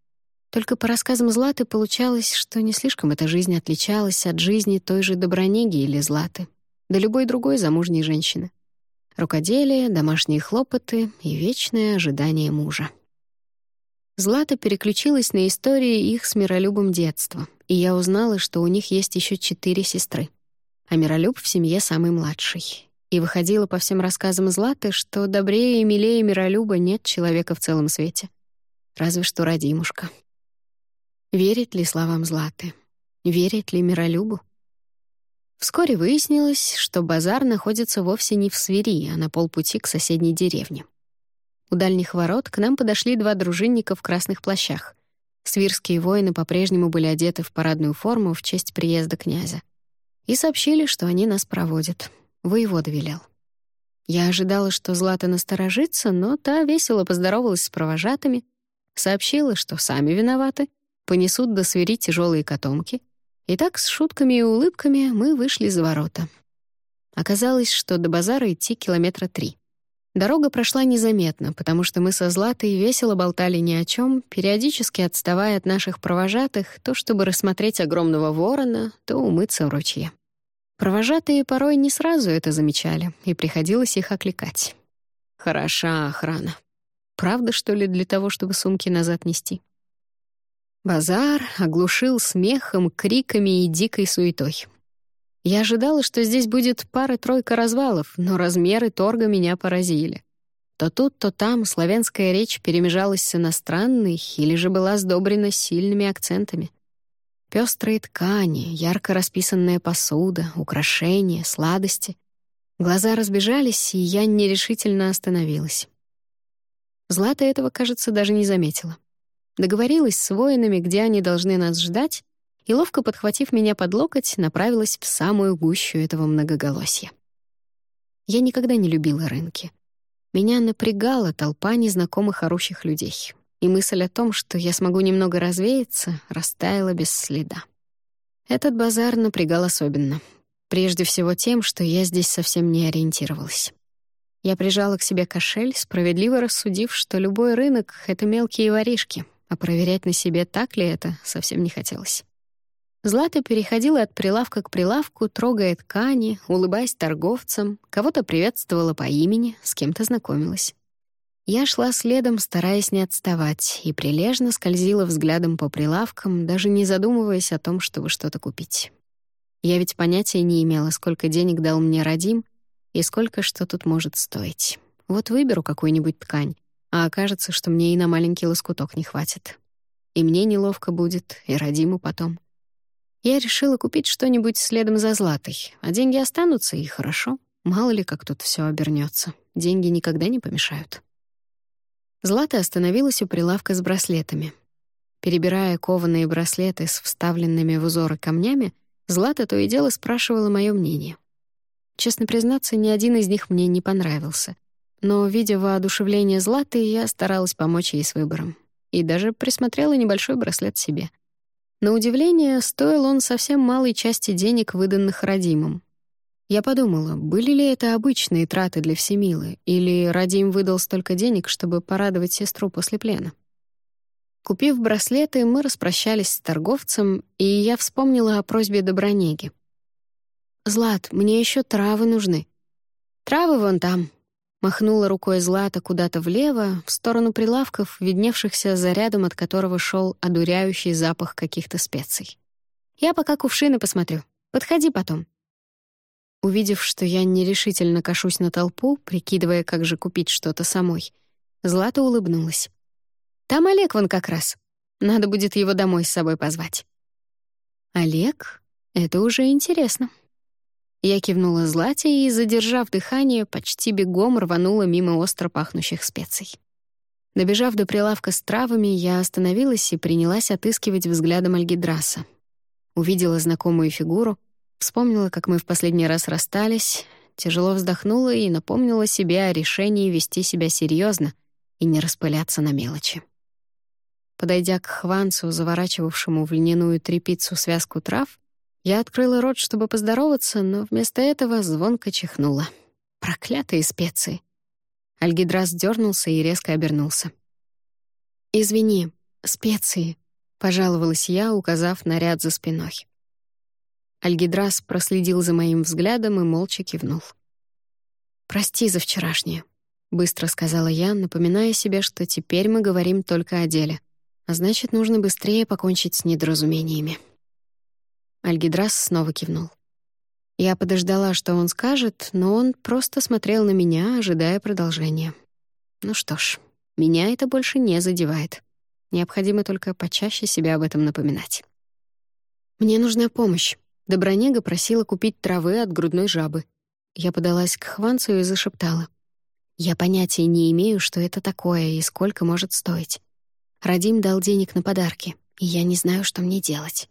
Только по рассказам Златы получалось, что не слишком эта жизнь отличалась от жизни той же Добронеги или Златы, да любой другой замужней женщины. Рукоделие, домашние хлопоты и вечное ожидание мужа. Злата переключилась на истории их с Миролюбом детства, и я узнала, что у них есть еще четыре сестры. А Миролюб в семье самый младший. И выходило по всем рассказам Златы, что добрее и милее Миролюба нет человека в целом свете. Разве что Радимушка. Верит ли словам Златы? Верит ли Миролюбу? Вскоре выяснилось, что базар находится вовсе не в Свири, а на полпути к соседней деревне. У дальних ворот к нам подошли два дружинника в красных плащах. Свирские воины по-прежнему были одеты в парадную форму в честь приезда князя. И сообщили, что они нас проводят. Воевода велел. Я ожидала, что Злата насторожится, но та весело поздоровалась с провожатыми, сообщила, что сами виноваты — понесут до свери тяжелые котомки. И так с шутками и улыбками мы вышли за ворота. Оказалось, что до базара идти километра три. Дорога прошла незаметно, потому что мы со Златой весело болтали ни о чем, периодически отставая от наших провожатых, то чтобы рассмотреть огромного ворона, то умыться в ручье. Провожатые порой не сразу это замечали, и приходилось их окликать. Хороша охрана. Правда, что ли, для того, чтобы сумки назад нести? Базар оглушил смехом, криками и дикой суетой. Я ожидала, что здесь будет пара-тройка развалов, но размеры торга меня поразили. То тут, то там славянская речь перемежалась с иностранной или же была сдобрена сильными акцентами. Пёстрые ткани, ярко расписанная посуда, украшения, сладости. Глаза разбежались, и я нерешительно остановилась. Злата этого, кажется, даже не заметила договорилась с воинами, где они должны нас ждать, и, ловко подхватив меня под локоть, направилась в самую гущу этого многоголосья. Я никогда не любила рынки. Меня напрягала толпа незнакомых орущих людей, и мысль о том, что я смогу немного развеяться, растаяла без следа. Этот базар напрягал особенно. Прежде всего тем, что я здесь совсем не ориентировалась. Я прижала к себе кошель, справедливо рассудив, что любой рынок — это мелкие воришки, а проверять на себе, так ли это, совсем не хотелось. Злата переходила от прилавка к прилавку, трогая ткани, улыбаясь торговцам, кого-то приветствовала по имени, с кем-то знакомилась. Я шла следом, стараясь не отставать, и прилежно скользила взглядом по прилавкам, даже не задумываясь о том, чтобы что-то купить. Я ведь понятия не имела, сколько денег дал мне Радим и сколько что тут может стоить. Вот выберу какую-нибудь ткань, а окажется, что мне и на маленький лоскуток не хватит. И мне неловко будет, и Радиму потом. Я решила купить что-нибудь следом за Златой, а деньги останутся, и хорошо. Мало ли, как тут все обернется. Деньги никогда не помешают. Злата остановилась у прилавка с браслетами. Перебирая кованые браслеты с вставленными в узоры камнями, Злата то и дело спрашивала мое мнение. Честно признаться, ни один из них мне не понравился — но, видя воодушевление Златы, я старалась помочь ей с выбором. И даже присмотрела небольшой браслет себе. На удивление, стоил он совсем малой части денег, выданных Радимом. Я подумала, были ли это обычные траты для Всемилы, или Радим выдал столько денег, чтобы порадовать сестру после плена. Купив браслеты, мы распрощались с торговцем, и я вспомнила о просьбе Добронеги. «Злат, мне еще травы нужны». «Травы вон там», Махнула рукой Злата куда-то влево, в сторону прилавков, видневшихся за рядом, от которого шел одуряющий запах каких-то специй. «Я пока кувшины посмотрю. Подходи потом». Увидев, что я нерешительно кашусь на толпу, прикидывая, как же купить что-то самой, Злата улыбнулась. «Там Олег вон как раз. Надо будет его домой с собой позвать». «Олег? Это уже интересно». Я кивнула Злате и, задержав дыхание, почти бегом рванула мимо остро пахнущих специй. Добежав до прилавка с травами, я остановилась и принялась отыскивать взглядом Альгидраса. Увидела знакомую фигуру, вспомнила, как мы в последний раз расстались, тяжело вздохнула и напомнила себе о решении вести себя серьезно и не распыляться на мелочи. Подойдя к Хванцу, заворачивавшему в льняную тряпицу связку трав, я открыла рот, чтобы поздороваться, но вместо этого звонко чихнула. Проклятые специи! Альгидрас дернулся и резко обернулся. «Извини, специи», — пожаловалась я, указав на ряд за спиной. Альгидрас проследил за моим взглядом и молча кивнул. «Прости за вчерашнее», — быстро сказала я, напоминая себе, что теперь мы говорим только о деле, а значит, нужно быстрее покончить с недоразумениями. Альгидрас снова кивнул. Я подождала, что он скажет, но он просто смотрел на меня, ожидая продолжения. Ну что ж, меня это больше не задевает. Необходимо только почаще себе об этом напоминать. «Мне нужна помощь». Добронега просила купить травы от грудной жабы. Я подалась к Хванцу и зашептала. «Я понятия не имею, что это такое и сколько может стоить. Радим дал денег на подарки, и я не знаю, что мне делать».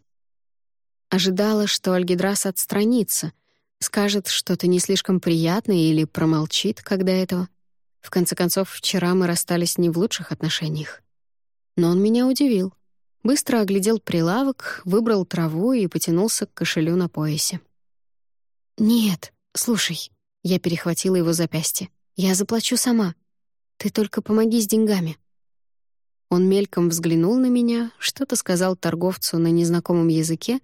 Ожидала, что Альгидрас отстранится, скажет что-то не слишком приятное или промолчит, когда этого. В конце концов, вчера мы расстались не в лучших отношениях. Но он меня удивил. Быстро оглядел прилавок, выбрал траву и потянулся к кошелю на поясе. «Нет, слушай», — я перехватила его запястье. «Я заплачу сама. Ты только помоги с деньгами». Он мельком взглянул на меня, что-то сказал торговцу на незнакомом языке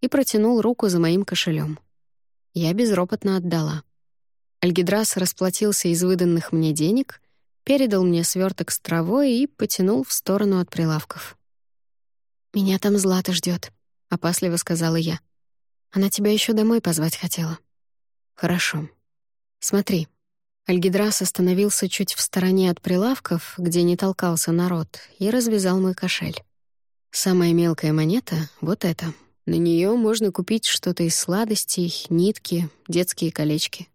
и протянул руку за моим кошелем. Я безропотно отдала. Альгидрас расплатился из выданных мне денег, передал мне сверток с травой и потянул в сторону от прилавков. «Меня там Злата ждет, опасливо сказала я. «Она тебя еще домой позвать хотела». «Хорошо. Смотри». Альгидрас остановился чуть в стороне от прилавков, где не толкался народ, и развязал мой кошель. Самая мелкая монета — вот эта — на нее можно купить что-то из сладостей, нитки, детские колечки.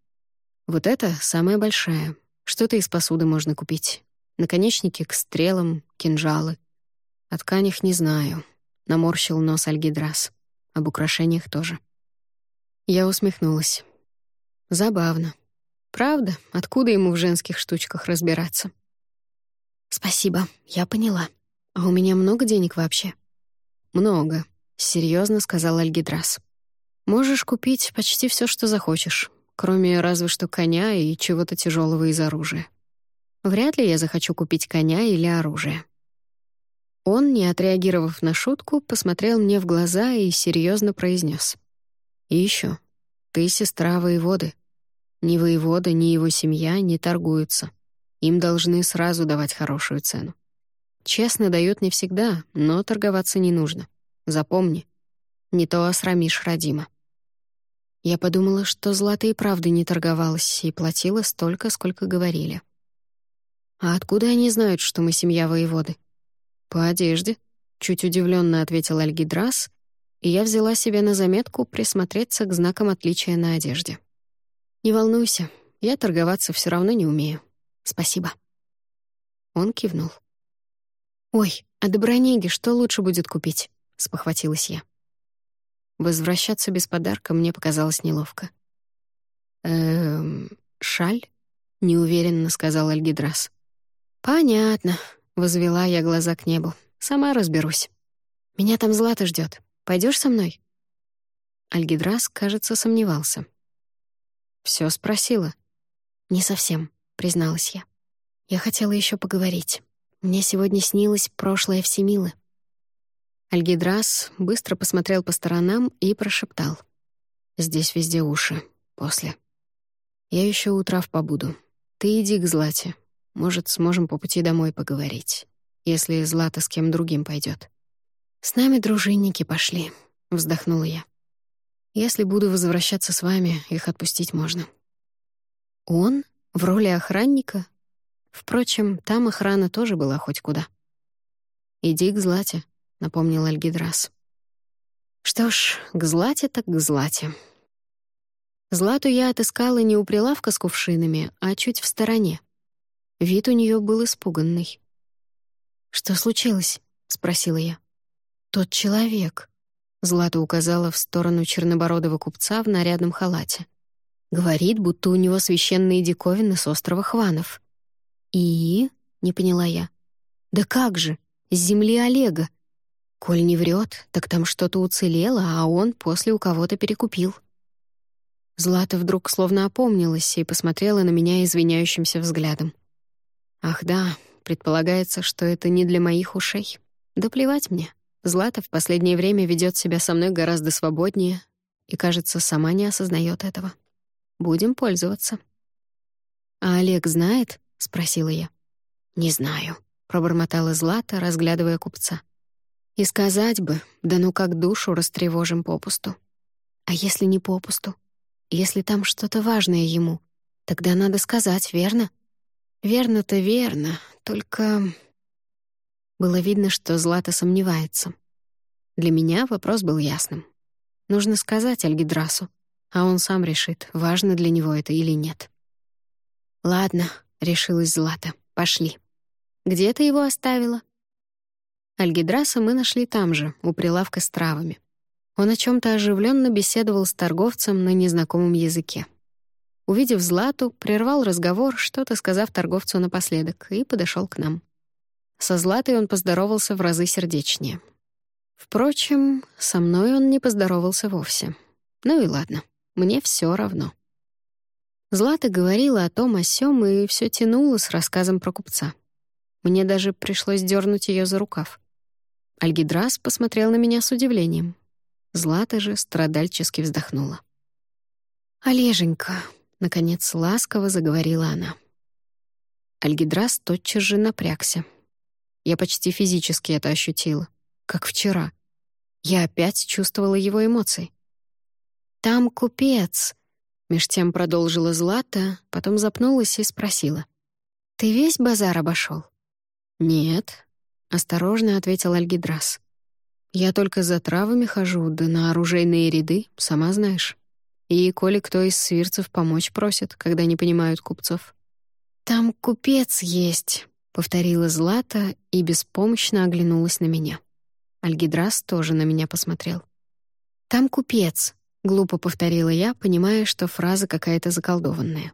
Вот это самая большая. Что-то из посуды можно купить. Наконечники к стрелам, кинжалы. О тканях не знаю. Наморщил нос Альгидрас. Об украшениях тоже. Я усмехнулась. Забавно. Правда, откуда ему в женских штучках разбираться? Спасибо, я поняла. А у меня много денег вообще? Много, — серьезно сказал Альгидрас. «Можешь купить почти все, что захочешь, кроме разве что коня и чего-то тяжелого из оружия. Вряд ли я захочу купить коня или оружие». Он, не отреагировав на шутку, посмотрел мне в глаза и серьезно произнес: «И еще, ты сестра воеводы. Ни воевода, ни его семья не торгуются. Им должны сразу давать хорошую цену. Честно дают не всегда, но торговаться не нужно. Запомни, не то осрамишь Радима». Я подумала, что Злата и правда не торговалась и платила столько, сколько говорили. «А откуда они знают, что мы семья воеводы?» «По одежде», — чуть удивленно ответил Альгидрас, и я взяла себе на заметку присмотреться к знакам отличия на одежде. «Не волнуйся, я торговаться все равно не умею. Спасибо». Он кивнул. «Ой, а Добронеге что лучше будет купить?» — спохватилась я. Возвращаться без подарка мне показалось неловко. «Эм, шаль?» — неуверенно сказал Альгидрас. «Понятно», — возвела я глаза к небу. «Сама разберусь. Меня там Злата ждет. Пойдешь со мной?» Альгидрас, кажется, сомневался. Все спросила?» «Не совсем», — призналась я. «Я хотела еще поговорить. Мне сегодня снилось прошлое Всемилы. Альгидрас быстро посмотрел по сторонам и прошептал. «Здесь везде уши. После. Я еще у трав побуду. Ты иди к Злате. Может, сможем по пути домой поговорить, если Злата с кем другим пойдет. «С нами дружинники пошли», — вздохнула я. Если буду возвращаться с вами, их отпустить можно». Он? В роли охранника? Впрочем, там охрана тоже была хоть куда. «Иди к Злате», — напомнил Альгидрас. Что ж, к Злате так к Злате. Злату я отыскала не у прилавка с кувшинами, а чуть в стороне. Вид у нее был испуганный. «Что случилось?» — спросила я. «Тот человек», — Злата указала в сторону чернобородого купца в нарядном халате. Говорит, будто у него священные диковины с острова Хванов. «И?» — не поняла я. «Да как же? С земли Олега. Коль не врет, так там что-то уцелело, а он после у кого-то перекупил». Злата вдруг словно опомнилась и посмотрела на меня извиняющимся взглядом. «Ах да, предполагается, что это не для моих ушей. Да плевать мне. Злата в последнее время ведет себя со мной гораздо свободнее и, кажется, сама не осознает этого». Будем пользоваться». «А Олег знает?» — спросила я. «Не знаю», — пробормотала Злата, разглядывая купца. «И сказать бы, да ну как душу растревожим попусту. А если не попусту? Если там что-то важное ему, тогда надо сказать, верно? Верно-то верно, только...» Было видно, что Злата сомневается. Для меня вопрос был ясным. Нужно сказать Альгидрасу, а он сам решит, важно для него это или нет. «Ладно», — решилась Злата, — «пошли». «Где ты его оставила?» Альгидраса мы нашли там же, у прилавка с травами. Он о чем то оживленно беседовал с торговцем на незнакомом языке. Увидев Злату, прервал разговор, что-то сказав торговцу напоследок, и подошел к нам. Со Златой он поздоровался в разы сердечнее. Впрочем, со мной он не поздоровался вовсе. Ну и ладно. Мне все равно. Злата говорила о том о сём и все тянуло с рассказом про купца. Мне даже пришлось дернуть ее за рукав. Альгидрас посмотрел на меня с удивлением. Злата же страдальчески вздохнула. «Олеженька», — наконец ласково заговорила она. Альгидрас тотчас же напрягся. Я почти физически это ощутила, как вчера. Я опять чувствовала его эмоции. «Там купец», — меж тем продолжила Злата, потом запнулась и спросила. «Ты весь базар обошел? «Нет», — осторожно ответил Альгидрас. «Я только за травами хожу, да на оружейные ряды, сама знаешь. И коли кто из свирцев помочь просит, когда не понимают купцов». «Там купец есть», — повторила Злата и беспомощно оглянулась на меня. Альгидрас тоже на меня посмотрел. «Там купец», Глупо повторила я, понимая, что фраза какая-то заколдованная.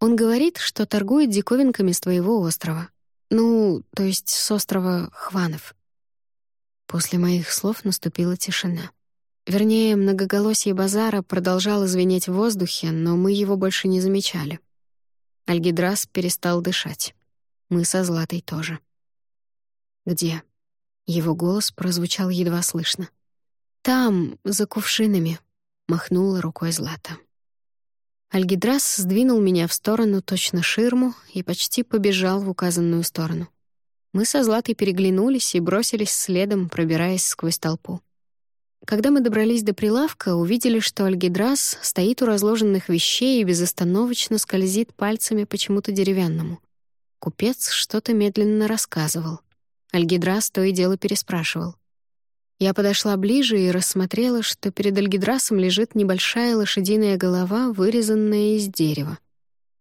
Он говорит, что торгует диковинками с твоего острова. Ну, то есть с острова Хванов. После моих слов наступила тишина. Вернее, многоголосие базара продолжало звенеть в воздухе, но мы его больше не замечали. Альгидрас перестал дышать. Мы со Златой тоже. «Где?» Его голос прозвучал едва слышно. «Там, за кувшинами», махнула рукой Злата. Альгидрас сдвинул меня в сторону точно ширму и почти побежал в указанную сторону. Мы со Златой переглянулись и бросились следом, пробираясь сквозь толпу. Когда мы добрались до прилавка, увидели, что Альгидрас стоит у разложенных вещей и безостановочно скользит пальцами почему-то деревянному. Купец что-то медленно рассказывал. Альгидрас то и дело переспрашивал. Я подошла ближе и рассмотрела, что перед Альгидрасом лежит небольшая лошадиная голова, вырезанная из дерева.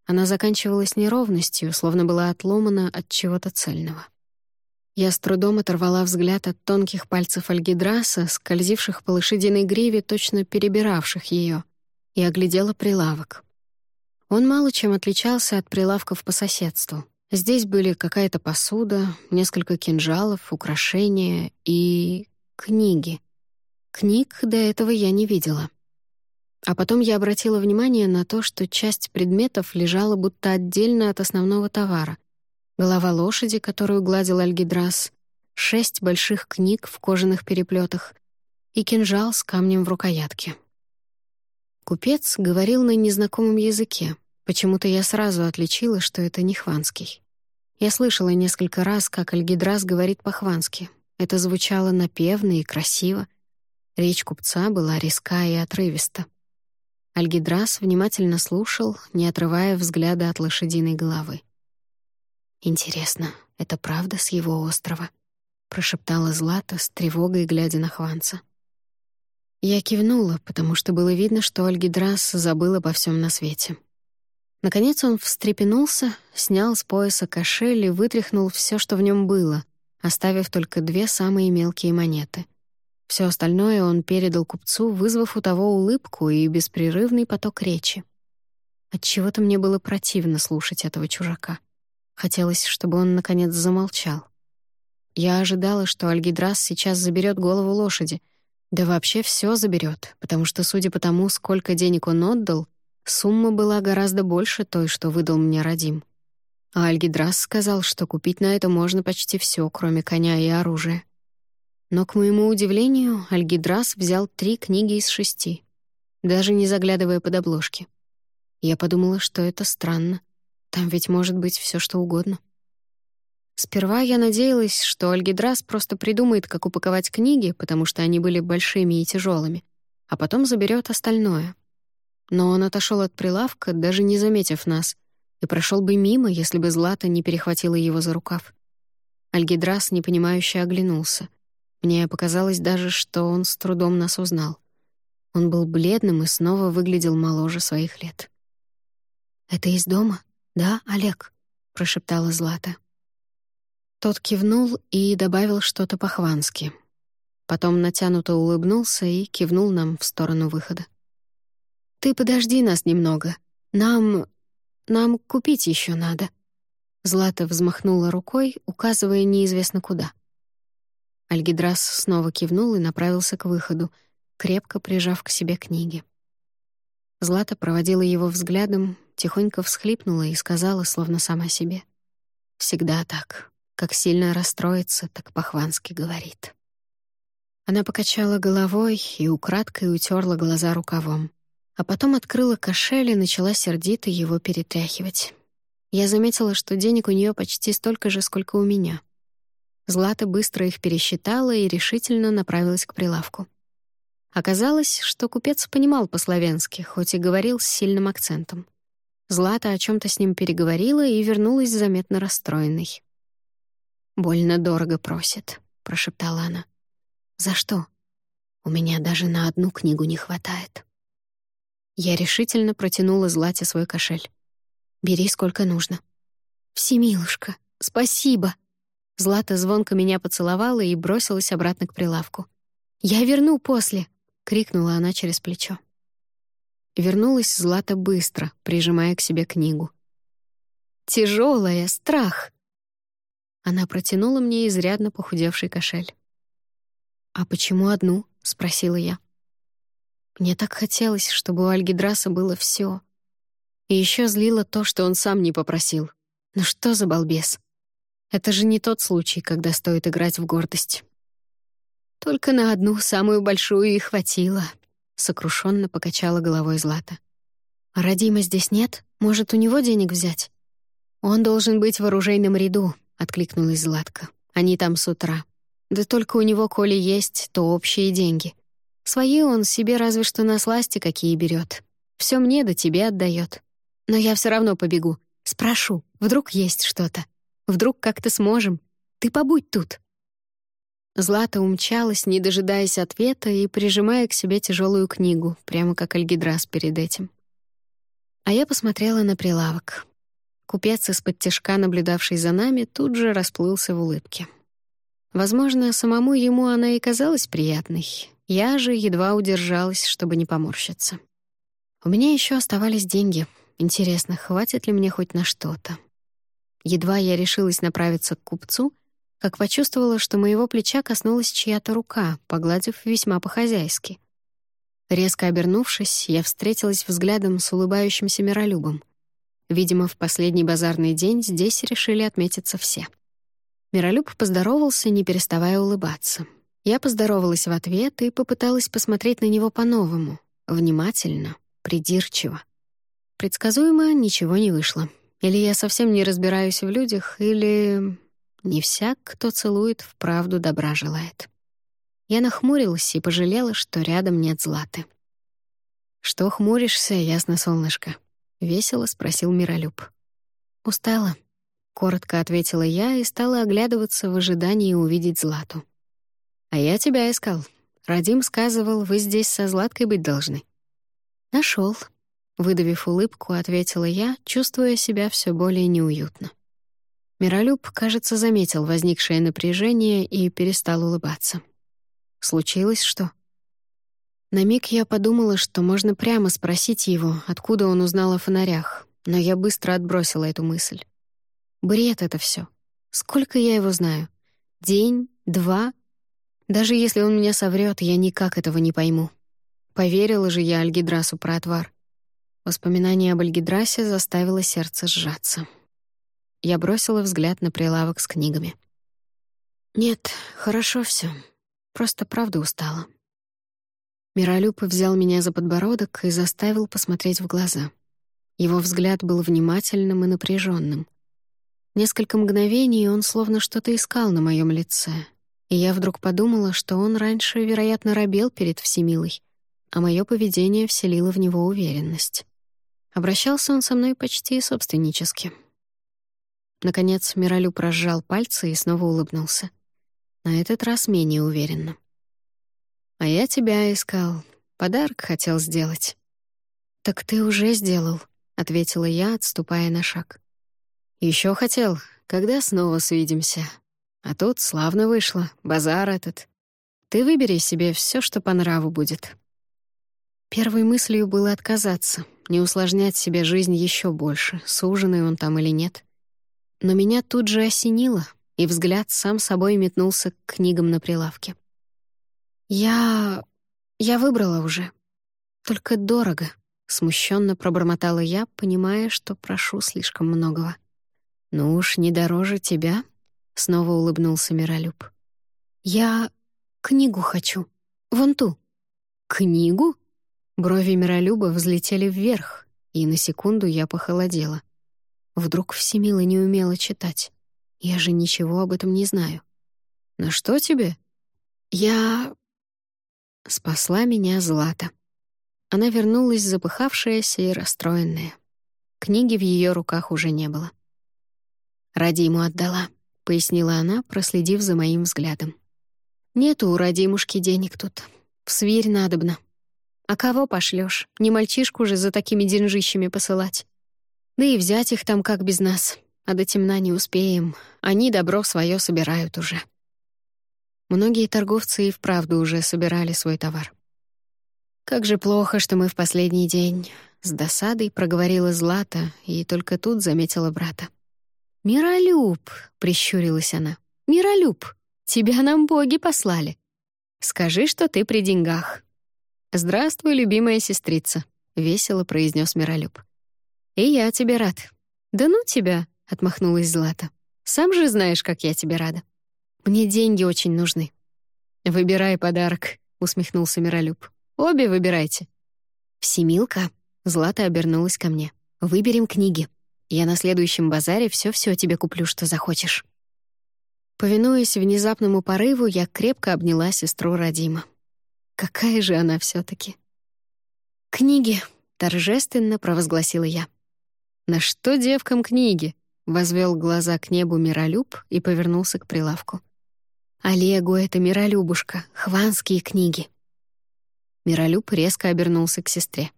Она заканчивалась неровностью, словно была отломана от чего-то цельного. Я с трудом оторвала взгляд от тонких пальцев Альгидраса, скользивших по лошадиной гриве, точно перебиравших ее, и оглядела прилавок. Он мало чем отличался от прилавков по соседству. Здесь были какая-то посуда, несколько кинжалов, украшения и Книги. Книг до этого я не видела. А потом я обратила внимание на то, что часть предметов лежала будто отдельно от основного товара. Голова лошади, которую гладил Альгидрас, шесть больших книг в кожаных переплетах и кинжал с камнем в рукоятке. Купец говорил на незнакомом языке. Почему-то я сразу отличила, что это не хванский. Я слышала несколько раз, как Альгидрас говорит по-хвански, это звучало напевно и красиво. Речь купца была резка и отрывиста. Альгидрас внимательно слушал, не отрывая взгляда от лошадиной головы. «Интересно, это правда с его острова?» — прошептала Злата с тревогой, глядя на Хванца. Я кивнула, потому что было видно, что Альгидрас забыл обо всем на свете. Наконец он встрепенулся, снял с пояса кошель и вытряхнул все, что в нем было, оставив только две самые мелкие монеты. Все остальное он передал купцу, вызвав у того улыбку и беспрерывный поток речи. Отчего-то мне было противно слушать этого чужака. Хотелось, чтобы он, наконец, замолчал. Я ожидала, что Альгидрас сейчас заберет голову лошади, да вообще все заберет, потому что, судя по тому, сколько денег он отдал, сумма была гораздо больше той, что выдал мне Радим. А Альгидрас сказал, что купить на это можно почти все, кроме коня и оружия. Но, к моему удивлению, Альгидрас взял три книги из шести, даже не заглядывая под обложки. Я подумала, что это странно. Там ведь может быть все что угодно. Сперва я надеялась, что Альгидрас просто придумает, как упаковать книги, потому что они были большими и тяжелыми, а потом заберет остальное. Но он отошел от прилавка, даже не заметив нас, и прошел бы мимо, если бы Злата не перехватила его за рукав. Альгидрас непонимающе оглянулся. Мне показалось даже, что он с трудом нас узнал. Он был бледным и снова выглядел моложе своих лет. «Это из дома, да, Олег?» — прошептала Злата. Тот кивнул и добавил что-то по-хвански. Потом натянуто улыбнулся и кивнул нам в сторону выхода. «Ты подожди нас немного. Нам... нам купить еще надо». Злата взмахнула рукой, указывая неизвестно куда. Альгидрас снова кивнул и направился к выходу, крепко прижав к себе книги. Злата проводила его взглядом, тихонько всхлипнула и сказала, словно сама себе. «Всегда так. Как сильно расстроится, так по-хвански говорит. Она покачала головой и украдкой утерла глаза рукавом. А потом открыла кошель и начала сердито его перетряхивать. Я заметила, что денег у нее почти столько же, сколько у меня. Злата быстро их пересчитала и решительно направилась к прилавку. Оказалось, что купец понимал по-славянски, хоть и говорил с сильным акцентом. Злата о чем то с ним переговорила и вернулась заметно расстроенной. «Больно дорого просит», — прошептала она. «За что? У меня даже на одну книгу не хватает». Я решительно протянула Злате свой кошель. «Бери сколько нужно». «Всемилушка, спасибо!» Злата звонко меня поцеловала и бросилась обратно к прилавку. «Я верну после!» — крикнула она через плечо. Вернулась Злата быстро, прижимая к себе книгу. «Тяжелая, страх!» Она протянула мне изрядно похудевший кошель. «А почему одну?» — спросила я. Мне так хотелось, чтобы у Альгидраса было все. И еще злило то, что он сам не попросил. Ну что за балбес? Это же не тот случай, когда стоит играть в гордость. Только на одну, самую большую, и хватило. Сокрушенно покачала головой Злата. А Радима здесь нет? Может, у него денег взять? Он должен быть в оружейном ряду, — откликнулась Златка. «Они там с утра. Да только у него, коли есть, то общие деньги. Свои он себе разве что на сласти какие берет. Все мне да тебе отдает. Но я все равно побегу. Спрошу, вдруг есть что-то. Вдруг как-то сможем. Ты побудь тут». Злата умчалась, не дожидаясь ответа и прижимая к себе тяжелую книгу, прямо как Альгидрас перед этим. А я посмотрела на прилавок. Купец из-под тяжка, наблюдавший за нами, тут же расплылся в улыбке. Возможно, самому ему она и казалась приятной. Я же едва удержалась, чтобы не поморщиться. У меня еще оставались деньги. Интересно, хватит ли мне хоть на что-то? Едва я решилась направиться к купцу, как почувствовала, что моего плеча коснулась чья-то рука, погладив весьма по-хозяйски. Резко обернувшись, я встретилась взглядом с улыбающимся миролюбом — Видимо, в последний базарный день здесь решили отметиться все. Миролюб поздоровался, не переставая улыбаться. Я поздоровалась в ответ и попыталась посмотреть на него по-новому, внимательно, придирчиво. Предсказуемо ничего не вышло. Или я совсем не разбираюсь в людях, или... Не всяк, кто целует, вправду добра желает. Я нахмурилась и пожалела, что рядом нет Златы. «Что хмуришься, ясно, солнышко?» — весело спросил Миролюб. «Устала», — коротко ответила я и стала оглядываться в ожидании увидеть Злату. «А я тебя искал. Радим сказывал, вы здесь со Златкой быть должны». Нашел, выдавив улыбку, ответила я, чувствуя себя все более неуютно. Миролюб, кажется, заметил возникшее напряжение и перестал улыбаться. Случилось что? На миг я подумала, что можно прямо спросить его, откуда он узнал о фонарях, но я быстро отбросила эту мысль. Бред это все. Сколько я его знаю? День? Два? Даже если он меня соврет, я никак этого не пойму. Поверила же я Альгидрасу про отвар. Воспоминание об Альгидрасе заставило сердце сжаться. Я бросила взгляд на прилавок с книгами. «Нет, хорошо все. Просто правда устала». Миролюб взял меня за подбородок и заставил посмотреть в глаза. Его взгляд был внимательным и напряженным. Несколько мгновений он словно что-то искал на моем лице, и я вдруг подумала, что он раньше, вероятно, робел перед Всемилой, а мое поведение вселило в него уверенность. Обращался он со мной почти собственнически — Наконец Миралюб разжал пальцы и снова улыбнулся. На этот раз менее уверенно. «А я тебя искал. Подарок хотел сделать». «Так ты уже сделал», — ответила я, отступая на шаг. Еще хотел, когда снова свидимся. А тут славно вышло, базар этот. Ты выбери себе все, что по нраву будет». Первой мыслью было отказаться, не усложнять себе жизнь еще больше, суженый он там или нет. Но меня тут же осенило, и взгляд сам собой метнулся к книгам на прилавке. «Я... я выбрала уже. Только дорого», — смущенно пробормотала я, понимая, что прошу слишком многого. «Ну уж не дороже тебя», — снова улыбнулся Миролюб. «Я книгу хочу. Вон ту». «Книгу?» Брови Миролюба взлетели вверх, и на секунду я похолодела — Вдруг Всемила не умела читать. Я же ничего об этом не знаю. «На что тебе?» «Я...» Спасла меня Злата. Она вернулась запыхавшаяся и расстроенная. Книги в ее руках уже не было. «Ради ему отдала», — пояснила она, проследив за моим взглядом. «Нету у Радимушки денег тут. В свирь надобно. А кого пошлешь? Не мальчишку же за такими деньжищами посылать. Да и взять их там как без нас. А до темна не успеем. Они добро свое собирают уже. Многие торговцы и вправду уже собирали свой товар. «Как же плохо, что мы в последний день», — с досадой проговорила Злата и только тут заметила брата. «Миролюб», — прищурилась она, — «Миролюб, тебя нам боги послали. Скажи, что ты при деньгах». «Здравствуй, любимая сестрица», — весело произнес Миролюб. «И я тебе рад». «Да ну тебя», — отмахнулась Злата. «Сам же знаешь, как я тебе рада. Мне деньги очень нужны». «Выбирай подарок», — усмехнулся Миролюб. «Обе выбирайте». «Всемилка», — Злата обернулась ко мне. «Выберем книги. Я на следующем базаре все-все тебе куплю, что захочешь». Повинуясь внезапному порыву, я крепко обняла сестру Радима. Какая же она все таки «Книги», — торжественно провозгласила я. «На что девкам книги?» — возвел глаза к небу Миролюб и повернулся к прилавку. «Олегу это Миролюбушка, хванские книги». Миролюб резко обернулся к сестре.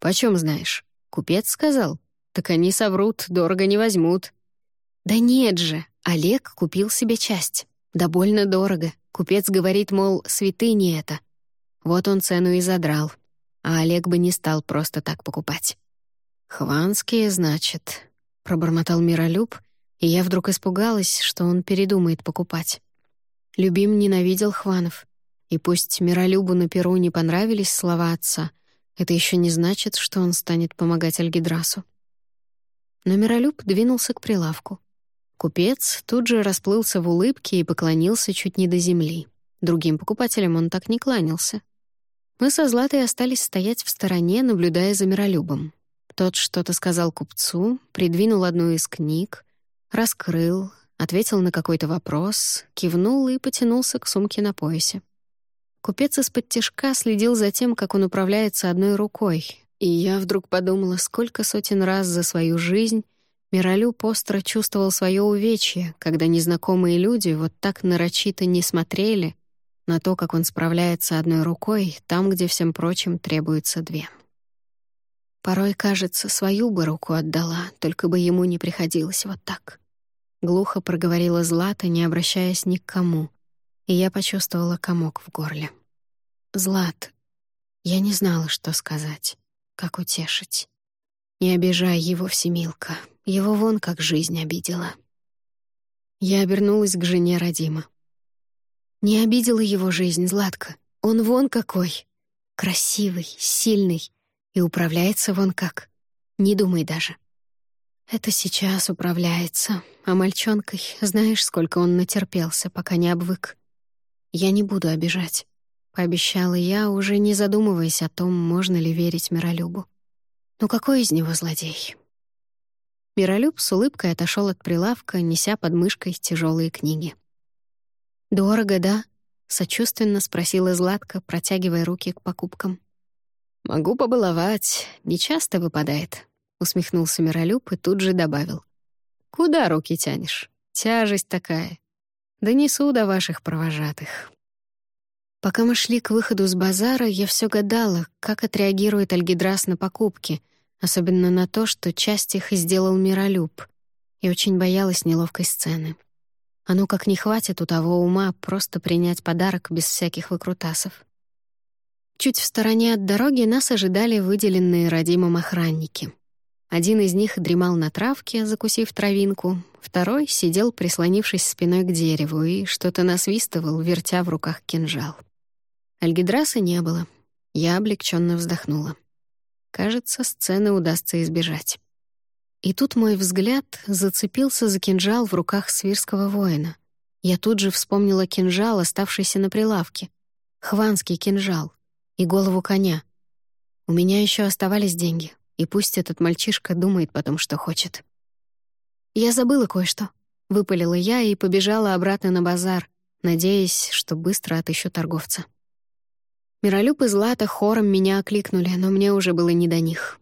«Почем знаешь? Купец сказал. Так они соврут, дорого не возьмут». «Да нет же, Олег купил себе часть. Да больно дорого. Купец говорит, мол, святыни это. Вот он цену и задрал. А Олег бы не стал просто так покупать. «Хванские, значит», — пробормотал Миролюб, и я вдруг испугалась, что он передумает покупать. Любим ненавидел Хванов, и пусть Миролюбу на Перу не понравились слова отца, это еще не значит, что он станет помогать Альгидрасу. Но Миролюб двинулся к прилавку. Купец тут же расплылся в улыбке и поклонился чуть не до земли. Другим покупателям он так не кланялся. Мы со Златой остались стоять в стороне, наблюдая за Миролюбом. Тот что-то сказал купцу, придвинул одну из книг, раскрыл, ответил на какой-то вопрос, кивнул и потянулся к сумке на поясе. Купец из-под тишка следил за тем, как он управляется одной рукой, и я вдруг подумала, сколько сотен раз за свою жизнь Миролю постро чувствовал свое увечье, когда незнакомые люди вот так нарочито не смотрели на то, как он справляется одной рукой, там, где всем прочим требуется две. Порой, кажется, свою бы руку отдала, только бы ему не приходилось вот так. Глухо проговорила Злата, не обращаясь ни к кому, и я почувствовала комок в горле. «Злат, я не знала, что сказать, как утешить. Не обижай его, Всемилка, его вон как жизнь обидела». Я обернулась к жене Радима. Не обидела его жизнь, Златка. Он вон какой. Красивый, сильный. И управляется вон как. Не думай даже. Это сейчас управляется. А мальчонкой, знаешь, сколько он натерпелся, пока не обвык. Я не буду обижать. Пообещала я, уже не задумываясь о том, можно ли верить Миролюбу. Ну какой из него злодей? Миролюб с улыбкой отошел от прилавка, неся под мышкой тяжелые книги. «Дорого, да?» — сочувственно спросила Златка, протягивая руки к покупкам. «Могу побаловать, нечасто выпадает», — усмехнулся Миролюб и тут же добавил. «Куда руки тянешь? Тяжесть такая. Донесу до ваших провожатых». Пока мы шли к выходу с базара, я все гадала, как отреагирует Альгидрас на покупки, особенно на то, что часть их сделал Миролюб, и очень боялась неловкой сцены. А ну как не хватит у того ума просто принять подарок без всяких выкрутасов. Чуть в стороне от дороги нас ожидали выделенные родимым охранники. Один из них дремал на травке, закусив травинку, второй сидел, прислонившись спиной к дереву, и что-то насвистывал, вертя в руках кинжал. Альгидраса не было. Я облегченно вздохнула. Кажется, сцены удастся избежать. И тут мой взгляд зацепился за кинжал в руках свирского воина. Я тут же вспомнила кинжал, оставшийся на прилавке. Хванский кинжал. И голову коня. У меня еще оставались деньги, и пусть этот мальчишка думает потом, что хочет. «Я забыла кое-что», — выпалила я и побежала обратно на базар, надеясь, что быстро отыщу торговца. Миролюб и Злата хором меня окликнули, но мне уже было не до них.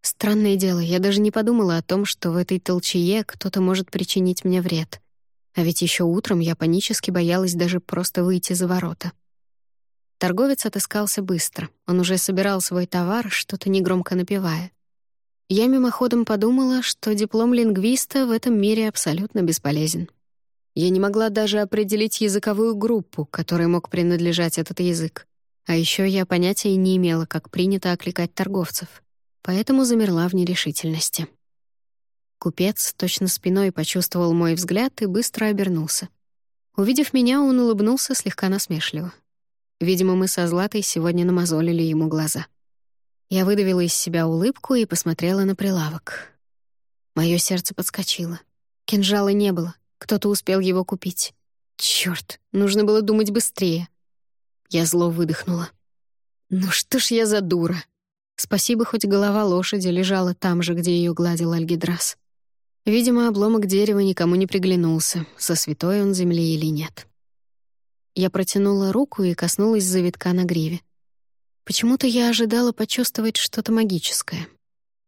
Странное дело, я даже не подумала о том, что в этой толчее кто-то может причинить мне вред. А ведь еще утром я панически боялась даже просто выйти за ворота. Торговец отыскался быстро. Он уже собирал свой товар, что-то негромко напевая. Я мимоходом подумала, что диплом лингвиста в этом мире абсолютно бесполезен. Я не могла даже определить языковую группу, которой мог принадлежать этот язык. А еще я понятия не имела, как принято окликать торговцев поэтому замерла в нерешительности. Купец точно спиной почувствовал мой взгляд и быстро обернулся. Увидев меня, он улыбнулся слегка насмешливо. Видимо, мы со Златой сегодня намазолили ему глаза. Я выдавила из себя улыбку и посмотрела на прилавок. Мое сердце подскочило. Кинжала не было, кто-то успел его купить. Черт, нужно было думать быстрее. Я зло выдохнула. «Ну что ж я за дура?» Спасибо, хоть голова лошади лежала там же, где ее гладил Альгидрас. Видимо, обломок дерева никому не приглянулся, со святой он земли или нет. Я протянула руку и коснулась завитка на гриве. Почему-то я ожидала почувствовать что-то магическое.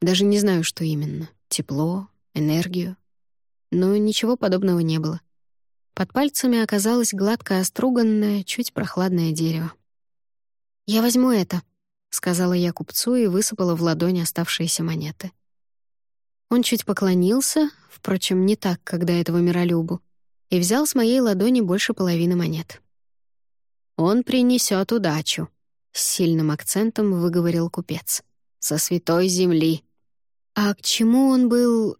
Даже не знаю, что именно. Тепло, энергию. Но ничего подобного не было. Под пальцами оказалось гладко оструганное, чуть прохладное дерево. «Я возьму это», — сказала я купцу и высыпала в ладонь оставшиеся монеты. Он чуть поклонился, впрочем, не так, когда этого миролюбу, и взял с моей ладони больше половины монет. «Он принесет удачу», — с сильным акцентом выговорил купец. «Со святой земли». А к чему он был...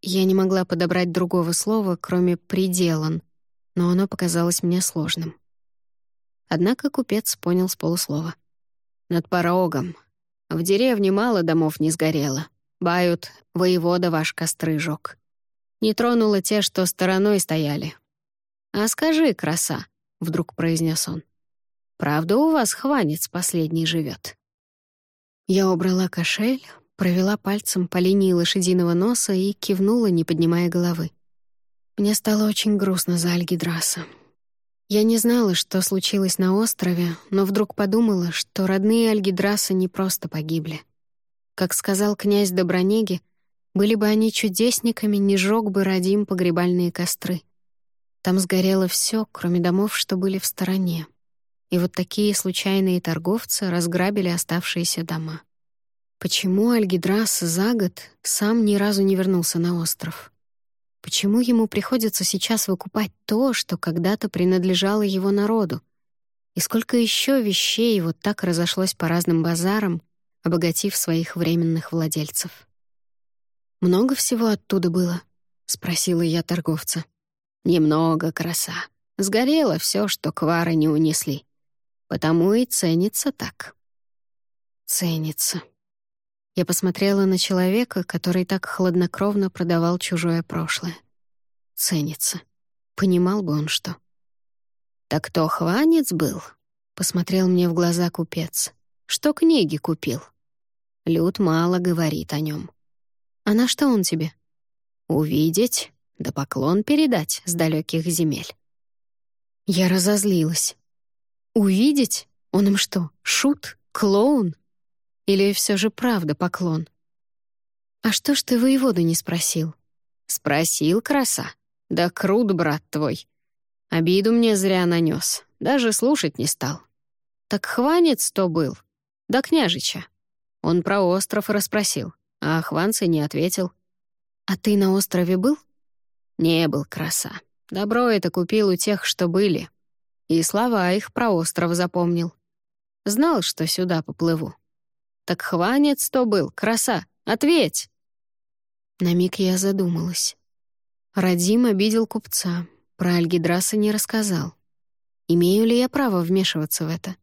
Я не могла подобрать другого слова, кроме «приделан», но оно показалось мне сложным. Однако купец понял с полуслова над порогом. В деревне мало домов не сгорело. Бают, воевода ваш костры жёг. Не тронуло те, что стороной стояли. «А скажи, краса», — вдруг произнес он, «правда у вас хванец последний живет?» Я убрала кошель, провела пальцем по линии лошадиного носа и кивнула, не поднимая головы. Мне стало очень грустно за Альгидраса. Я не знала, что случилось на острове, но вдруг подумала, что родные Альгидраса не просто погибли. Как сказал князь Добронеги, были бы они чудесниками, не жёг бы родим погребальные костры. Там сгорело все, кроме домов, что были в стороне. И вот такие случайные торговцы разграбили оставшиеся дома. Почему Альгидрас за год сам ни разу не вернулся на остров? Почему ему приходится сейчас выкупать то, что когда-то принадлежало его народу? И сколько еще вещей вот так разошлось по разным базарам, обогатив своих временных владельцев? «Много всего оттуда было?» — спросила я торговца. «Немного, краса. Сгорело все, что квары не унесли. Потому и ценится так». «Ценится», я посмотрела на человека, который так хладнокровно продавал чужое прошлое. Ценится. Понимал бы он, что. «Так кто хванец был?» — посмотрел мне в глаза купец. «Что книги купил?» Люд мало говорит о нем. «А на что он тебе?» «Увидеть, да поклон передать с далеких земель». Я разозлилась. «Увидеть? Он им что, шут? Клоун?» Или все же правда поклон? «А что ж ты воеводу не спросил?» «Спросил, краса. Да крут, брат твой. Обиду мне зря нанес, даже слушать не стал. Так хванец то был, да княжича. Он про остров расспросил, а хванцы не ответил. «А ты на острове был?» «Не был, краса. Добро это купил у тех, что были. И слова их про остров запомнил. Знал, что сюда поплыву. Так хванец то был, краса, ответь!» На миг я задумалась. Радим обидел купца, про Альгидраса не рассказал. Имею ли я право вмешиваться в это?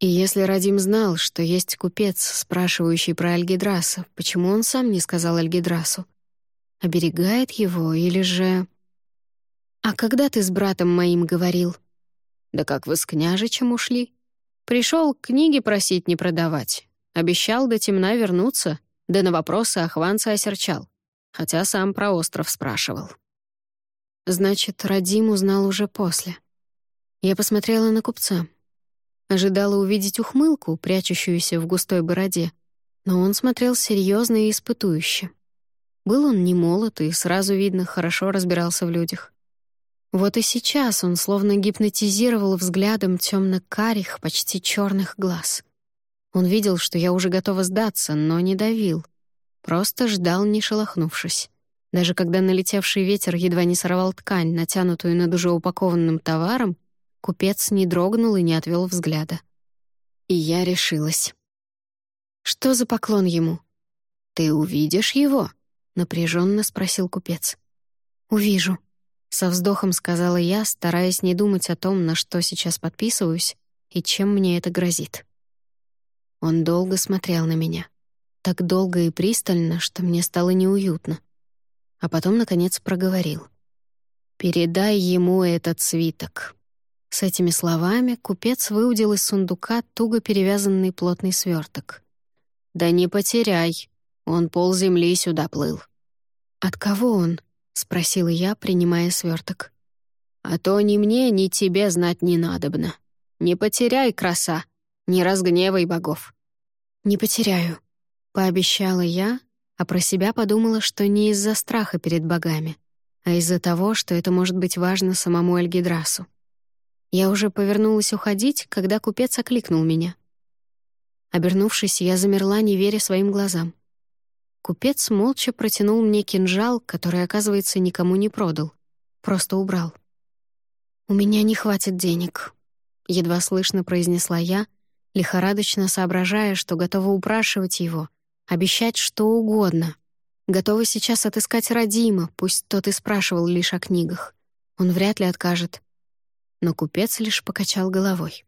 И если Радим знал, что есть купец, спрашивающий про Альгидраса, почему он сам не сказал Альгидрасу? Оберегает его или же... «А когда ты с братом моим говорил?» «Да как вы с княжичем ушли? Пришел книги просить не продавать. Обещал до темна вернуться, да на вопросы охванца осерчал, хотя сам про остров спрашивал. Значит, Радим узнал уже после. Я посмотрела на купца. Ожидала увидеть ухмылку, прячущуюся в густой бороде, но он смотрел серьезно и испытующе. Был он не молод и сразу видно, хорошо разбирался в людях. Вот и сейчас он словно гипнотизировал взглядом темно-карих, почти черных глаз — он видел, что я уже готова сдаться, но не давил. Просто ждал, не шелохнувшись. Даже когда налетевший ветер едва не сорвал ткань, натянутую над уже упакованным товаром, купец не дрогнул и не отвел взгляда. И я решилась. «Что за поклон ему?» «Ты увидишь его?» — напряженно спросил купец. «Увижу», — со вздохом сказала я, стараясь не думать о том, на что сейчас подписываюсь и чем мне это грозит. Он долго смотрел на меня. Так долго и пристально, что мне стало неуютно. А потом, наконец, проговорил. «Передай ему этот свиток». С этими словами купец выудил из сундука туго перевязанный плотный сверток. «Да не потеряй, он пол земли сюда плыл». «От кого он?» — спросила я, принимая сверток. «А то ни мне, ни тебе знать не надобно. Не потеряй, краса, не разгневай богов». «Не потеряю», — пообещала я, а про себя подумала, что не из-за страха перед богами, а из-за того, что это может быть важно самому Эльгидрасу. Я уже повернулась уходить, когда купец окликнул меня. Обернувшись, я замерла, не веря своим глазам. Купец молча протянул мне кинжал, который, оказывается, никому не продал. Просто убрал. «У меня не хватит денег», — едва слышно произнесла я, лихорадочно соображая, что готова упрашивать его, обещать что угодно. Готова сейчас отыскать Радима, пусть тот и спрашивал лишь о книгах. Он вряд ли откажет. Но купец лишь покачал головой.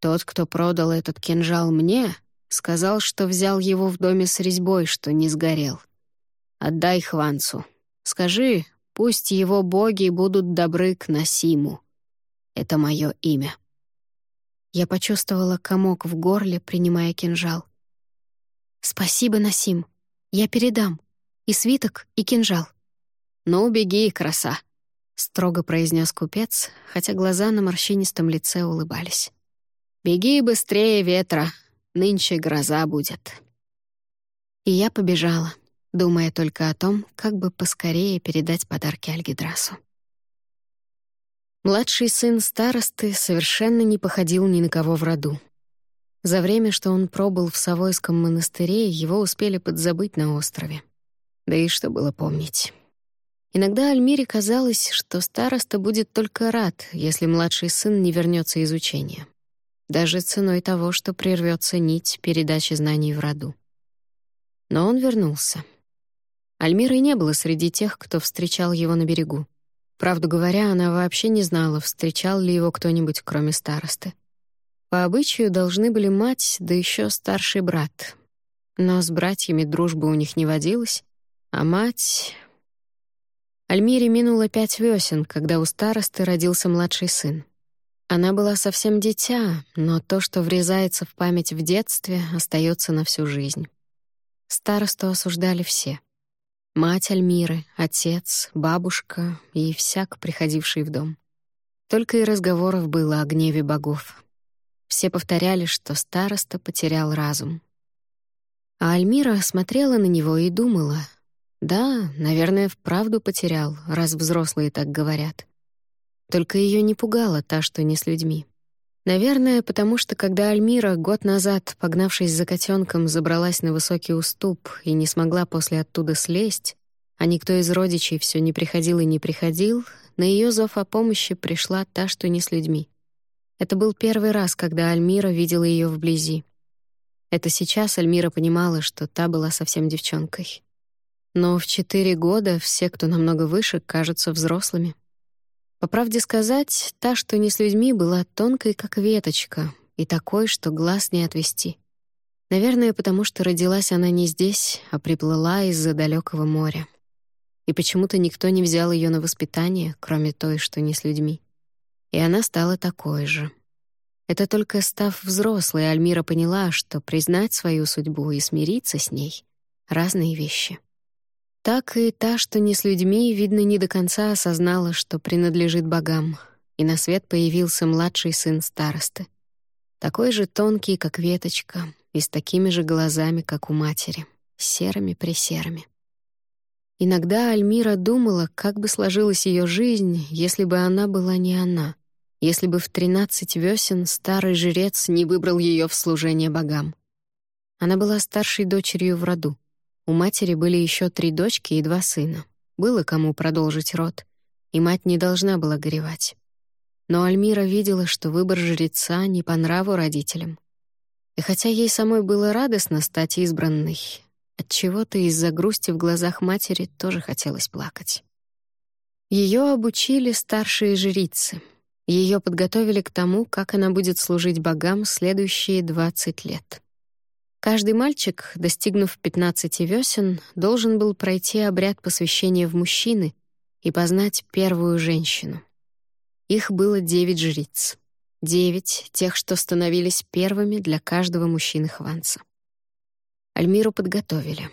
«Тот, кто продал этот кинжал мне, сказал, что взял его в доме с резьбой, что не сгорел. Отдай Хванцу. Скажи, пусть его боги будут добры к Насиму. Это мое имя». Я почувствовала комок в горле, принимая кинжал. «Спасибо, Насим. Я передам. И свиток, и кинжал». «Ну, беги, краса. строго произнес купец, хотя глаза на морщинистом лице улыбались. «Беги быстрее ветра, нынче гроза будет». И я побежала, думая только о том, как бы поскорее передать подарки Альгидрасу. Младший сын старосты совершенно не походил ни на кого в роду. За время, что он пробыл в Савойском монастыре, его успели подзабыть на острове. Да и что было помнить. Иногда Альмире казалось, что староста будет только рад, если младший сын не вернется из учения. Даже ценой того, что прервется нить передачи знаний в роду. Но он вернулся. Альмиры не было среди тех, кто встречал его на берегу. Правду говоря, она вообще не знала, встречал ли его кто-нибудь, кроме старосты. По обычаю должны были мать, да еще старший брат. Но с братьями дружбы у них не водилось, а мать... Альмире минуло пять весен, когда у старосты родился младший сын. Она была совсем дитя, но то, что врезается в память в детстве, остается на всю жизнь. Старосту осуждали все — Мать Альмиры, отец, бабушка и всяк, приходивший в дом. Только и разговоров было о гневе богов. Все повторяли, что староста потерял разум. А Альмира смотрела на него и думала, да, наверное, вправду потерял, раз взрослые так говорят. Только ее не пугала та, что не с людьми. Наверное, потому что когда Альмира год назад, погнавшись за котенком, забралась на высокий уступ и не смогла после оттуда слезть, а никто из родичей все не приходил и не приходил, на ее зов о помощи пришла та, что не с людьми. Это был первый раз, когда Альмира видела ее вблизи. Это сейчас Альмира понимала, что та была совсем девчонкой. Но в четыре года все, кто намного выше, кажутся взрослыми. По правде сказать, та, что не с людьми, была тонкой, как веточка, и такой, что глаз не отвести. Наверное, потому что родилась она не здесь, а приплыла из-за далекого моря. И почему-то никто не взял ее на воспитание, кроме той, что не с людьми. И она стала такой же. Это только став взрослой, Альмира поняла, что признать свою судьбу и смириться с ней — разные вещи. Так и та, что не с людьми, видно, не до конца осознала, что принадлежит богам, и на свет появился младший сын старосты. Такой же тонкий, как веточка, и с такими же глазами, как у матери, серыми-пресерыми. Иногда Альмира думала, как бы сложилась ее жизнь, если бы она была не она, если бы в тринадцать весен старый жрец не выбрал ее в служение богам. Она была старшей дочерью в роду. У матери были еще три дочки и два сына. Было кому продолжить род, и мать не должна была горевать. Но Альмира видела, что выбор жреца не по нраву родителям. И хотя ей самой было радостно стать избранной, от чего то из-за грусти в глазах матери тоже хотелось плакать. Ее обучили старшие жрицы. Ее подготовили к тому, как она будет служить богам следующие 20 лет. Каждый мальчик, достигнув 15 весен, должен был пройти обряд посвящения в мужчины и познать первую женщину. Их было девять жриц. Девять тех, что становились первыми для каждого мужчины Хванца. Альмиру подготовили.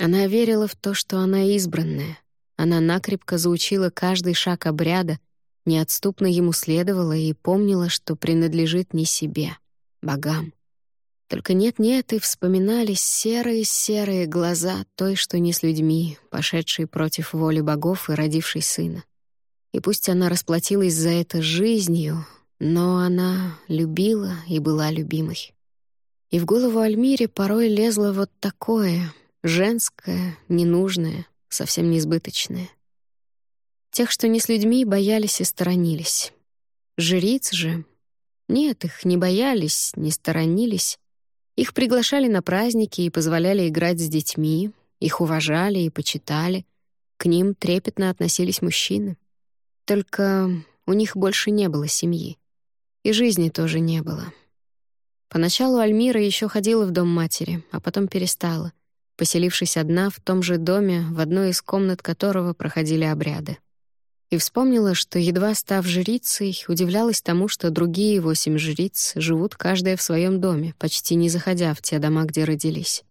Она верила в то, что она избранная. Она накрепко заучила каждый шаг обряда, неотступно ему следовала и помнила, что принадлежит не себе, богам. Только нет-нет, и вспоминались серые-серые глаза той, что не с людьми, пошедшей против воли богов и родившей сына. И пусть она расплатилась за это жизнью, но она любила и была любимой. И в голову Альмире порой лезло вот такое, женское, ненужное, совсем неизбыточное. Тех, что не с людьми, боялись и сторонились. Жриц же... Нет, их не боялись, не сторонились, их приглашали на праздники и позволяли играть с детьми, их уважали и почитали, к ним трепетно относились мужчины. Только у них больше не было семьи. И жизни тоже не было. Поначалу Альмира еще ходила в дом матери, а потом перестала, поселившись одна в том же доме, в одной из комнат которого проходили обряды и вспомнила, что, едва став жрицей, удивлялась тому, что другие восемь жриц живут каждая в своем доме, почти не заходя в те дома, где родились.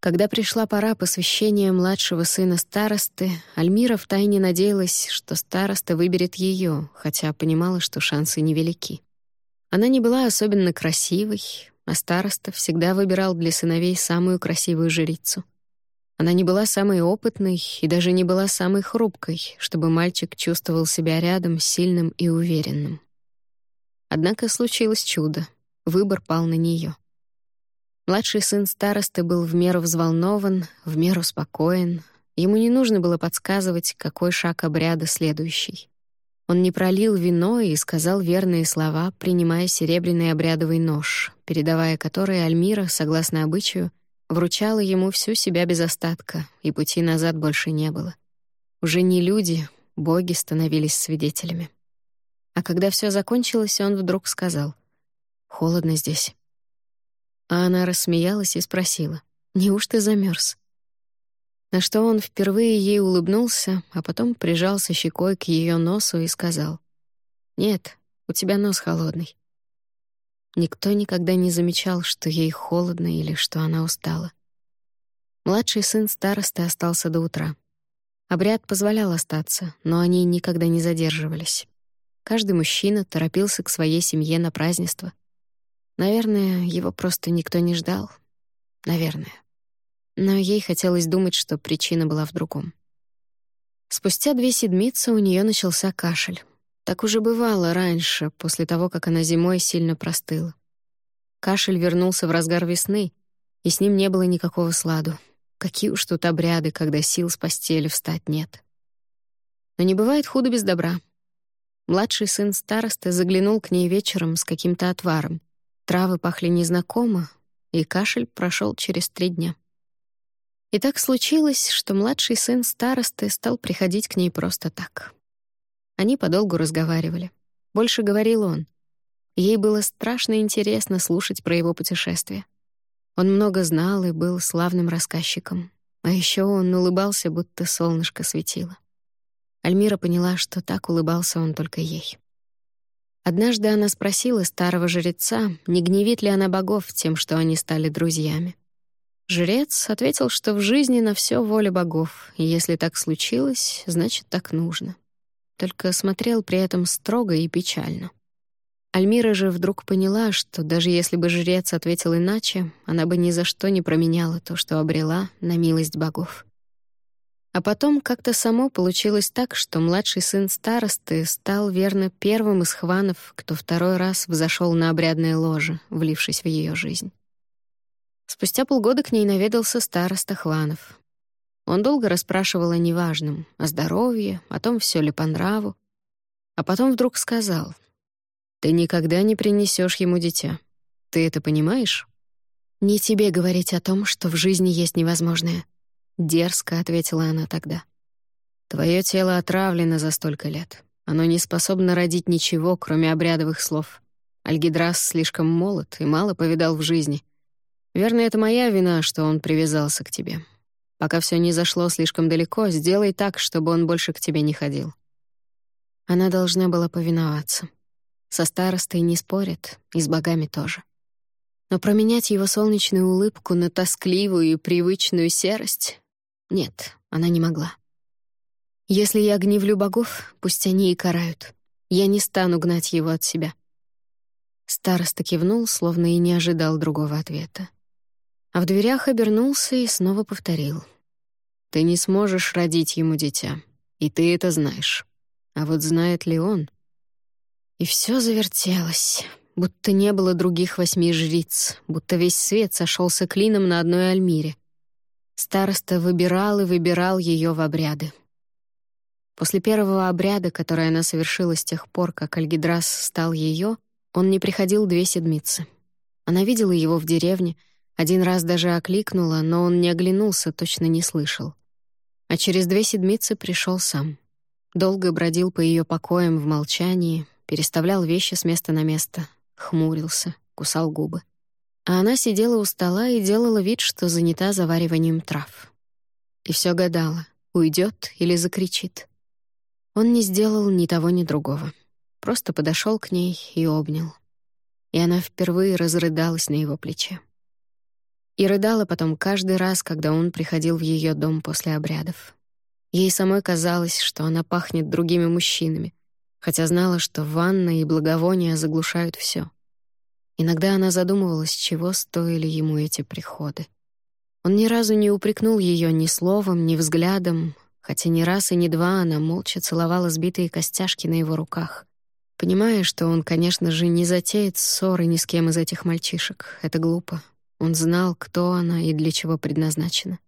Когда пришла пора посвящения младшего сына старосты, Альмира втайне надеялась, что староста выберет ее, хотя понимала, что шансы невелики. Она не была особенно красивой, а староста всегда выбирал для сыновей самую красивую жрицу. Она не была самой опытной и даже не была самой хрупкой, чтобы мальчик чувствовал себя рядом сильным и уверенным. Однако случилось чудо. Выбор пал на нее. Младший сын старосты был в меру взволнован, в меру спокоен. Ему не нужно было подсказывать, какой шаг обряда следующий. Он не пролил вино и сказал верные слова, принимая серебряный обрядовый нож, передавая который Альмира, согласно обычаю, вручала ему всю себя без остатка, и пути назад больше не было. Уже не люди, боги становились свидетелями. А когда все закончилось, он вдруг сказал «Холодно здесь». А она рассмеялась и спросила, «Неужто замерз? На что он впервые ей улыбнулся, а потом прижался щекой к ее носу и сказал, «Нет, у тебя нос холодный». Никто никогда не замечал, что ей холодно или что она устала. Младший сын старосты остался до утра. Обряд позволял остаться, но они никогда не задерживались. Каждый мужчина торопился к своей семье на празднество — Наверное, его просто никто не ждал. Наверное. Но ей хотелось думать, что причина была в другом. Спустя две седмицы у нее начался кашель. Так уже бывало раньше, после того, как она зимой сильно простыла. Кашель вернулся в разгар весны, и с ним не было никакого сладу. Какие уж тут обряды, когда сил с постели встать нет. Но не бывает худо без добра. Младший сын старосты заглянул к ней вечером с каким-то отваром. Травы пахли незнакомо, и кашель прошел через три дня. И так случилось, что младший сын старосты стал приходить к ней просто так. Они подолгу разговаривали. Больше говорил он. Ей было страшно интересно слушать про его путешествие. Он много знал и был славным рассказчиком. А еще он улыбался, будто солнышко светило. Альмира поняла, что так улыбался он только ей. Однажды она спросила старого жреца, не гневит ли она богов тем, что они стали друзьями. Жрец ответил, что в жизни на все воля богов, и если так случилось, значит, так нужно. Только смотрел при этом строго и печально. Альмира же вдруг поняла, что даже если бы жрец ответил иначе, она бы ни за что не променяла то, что обрела, на милость богов. А потом как-то само получилось так, что младший сын старосты стал верно первым из хванов, кто второй раз взошел на обрядное ложе, влившись в ее жизнь. Спустя полгода к ней наведался староста хванов. Он долго расспрашивал о неважном, о здоровье, о том, все ли по нраву. А потом вдруг сказал, «Ты никогда не принесешь ему дитя. Ты это понимаешь?» «Не тебе говорить о том, что в жизни есть невозможное», — дерзко ответила она тогда. «Твое тело отравлено за столько лет. Оно не способно родить ничего, кроме обрядовых слов. Альгидрас слишком молод и мало повидал в жизни. Верно, это моя вина, что он привязался к тебе. Пока все не зашло слишком далеко, сделай так, чтобы он больше к тебе не ходил». Она должна была повиноваться. Со старостой не спорят, и с богами тоже. Но променять его солнечную улыбку на тоскливую и привычную серость нет, она не могла. Если я гневлю богов, пусть они и карают. Я не стану гнать его от себя. Староста кивнул, словно и не ожидал другого ответа. А в дверях обернулся и снова повторил. «Ты не сможешь родить ему дитя, и ты это знаешь. А вот знает ли он?» И все завертелось, будто не было других восьми жриц, будто весь свет сошелся клином на одной Альмире — Староста выбирал и выбирал ее в обряды. После первого обряда, который она совершила с тех пор, как Альгидрас стал ее, он не приходил две седмицы. Она видела его в деревне, один раз даже окликнула, но он не оглянулся, точно не слышал. А через две седмицы пришел сам. Долго бродил по ее покоям в молчании, переставлял вещи с места на место, хмурился, кусал губы а она сидела у стола и делала вид, что занята завариванием трав. И все гадала, уйдет или закричит. Он не сделал ни того, ни другого. Просто подошел к ней и обнял. И она впервые разрыдалась на его плече. И рыдала потом каждый раз, когда он приходил в ее дом после обрядов. Ей самой казалось, что она пахнет другими мужчинами, хотя знала, что ванна и благовония заглушают все. Иногда она задумывалась, чего стоили ему эти приходы. Он ни разу не упрекнул ее ни словом, ни взглядом, хотя ни раз и ни два она молча целовала сбитые костяшки на его руках. Понимая, что он, конечно же, не затеет ссоры ни с кем из этих мальчишек. Это глупо. Он знал, кто она и для чего предназначена.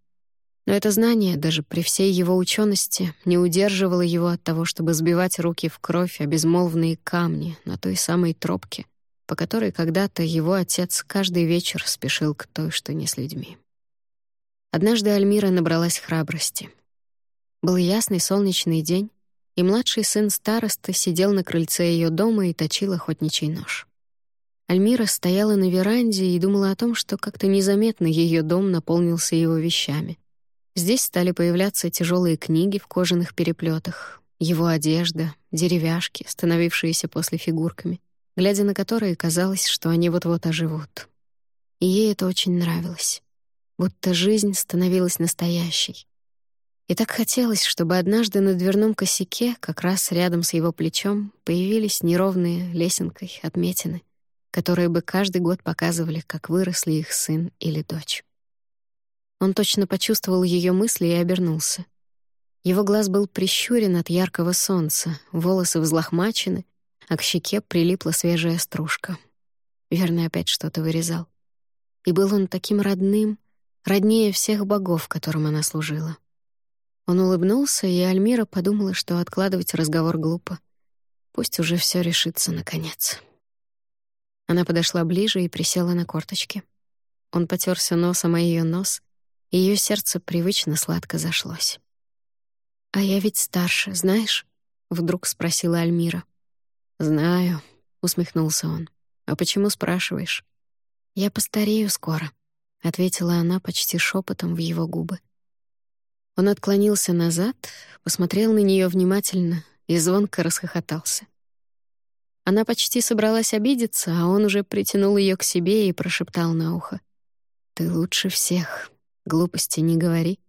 Но это знание, даже при всей его учености, не удерживало его от того, чтобы сбивать руки в кровь о безмолвные камни на той самой тропке, по которой когда-то его отец каждый вечер спешил к той, что не с людьми. Однажды Альмира набралась храбрости. Был ясный солнечный день, и младший сын староста сидел на крыльце ее дома и точил охотничий нож. Альмира стояла на веранде и думала о том, что как-то незаметно ее дом наполнился его вещами. Здесь стали появляться тяжелые книги в кожаных переплетах, его одежда, деревяшки, становившиеся после фигурками, глядя на которые казалось, что они вот-вот оживут. И ей это очень нравилось. Будто жизнь становилась настоящей. И так хотелось, чтобы однажды на дверном косяке, как раз рядом с его плечом, появились неровные лесенкой отметины, которые бы каждый год показывали, как выросли их сын или дочь. Он точно почувствовал ее мысли и обернулся. Его глаз был прищурен от яркого солнца, волосы взлохмачены, а к щеке прилипла свежая стружка. Верно, опять что-то вырезал. И был он таким родным, роднее всех богов, которым она служила. Он улыбнулся, и Альмира подумала, что откладывать разговор глупо. Пусть уже все решится наконец. Она подошла ближе и присела на корточки. Он потерся носом о ее нос, и ее сердце привычно сладко зашлось. «А я ведь старше, знаешь?» — вдруг спросила Альмира. «Знаю», — усмехнулся он. «А почему спрашиваешь?» «Я постарею скоро», — ответила она почти шепотом в его губы. Он отклонился назад, посмотрел на нее внимательно и звонко расхохотался. Она почти собралась обидеться, а он уже притянул ее к себе и прошептал на ухо. «Ты лучше всех. Глупости не говори.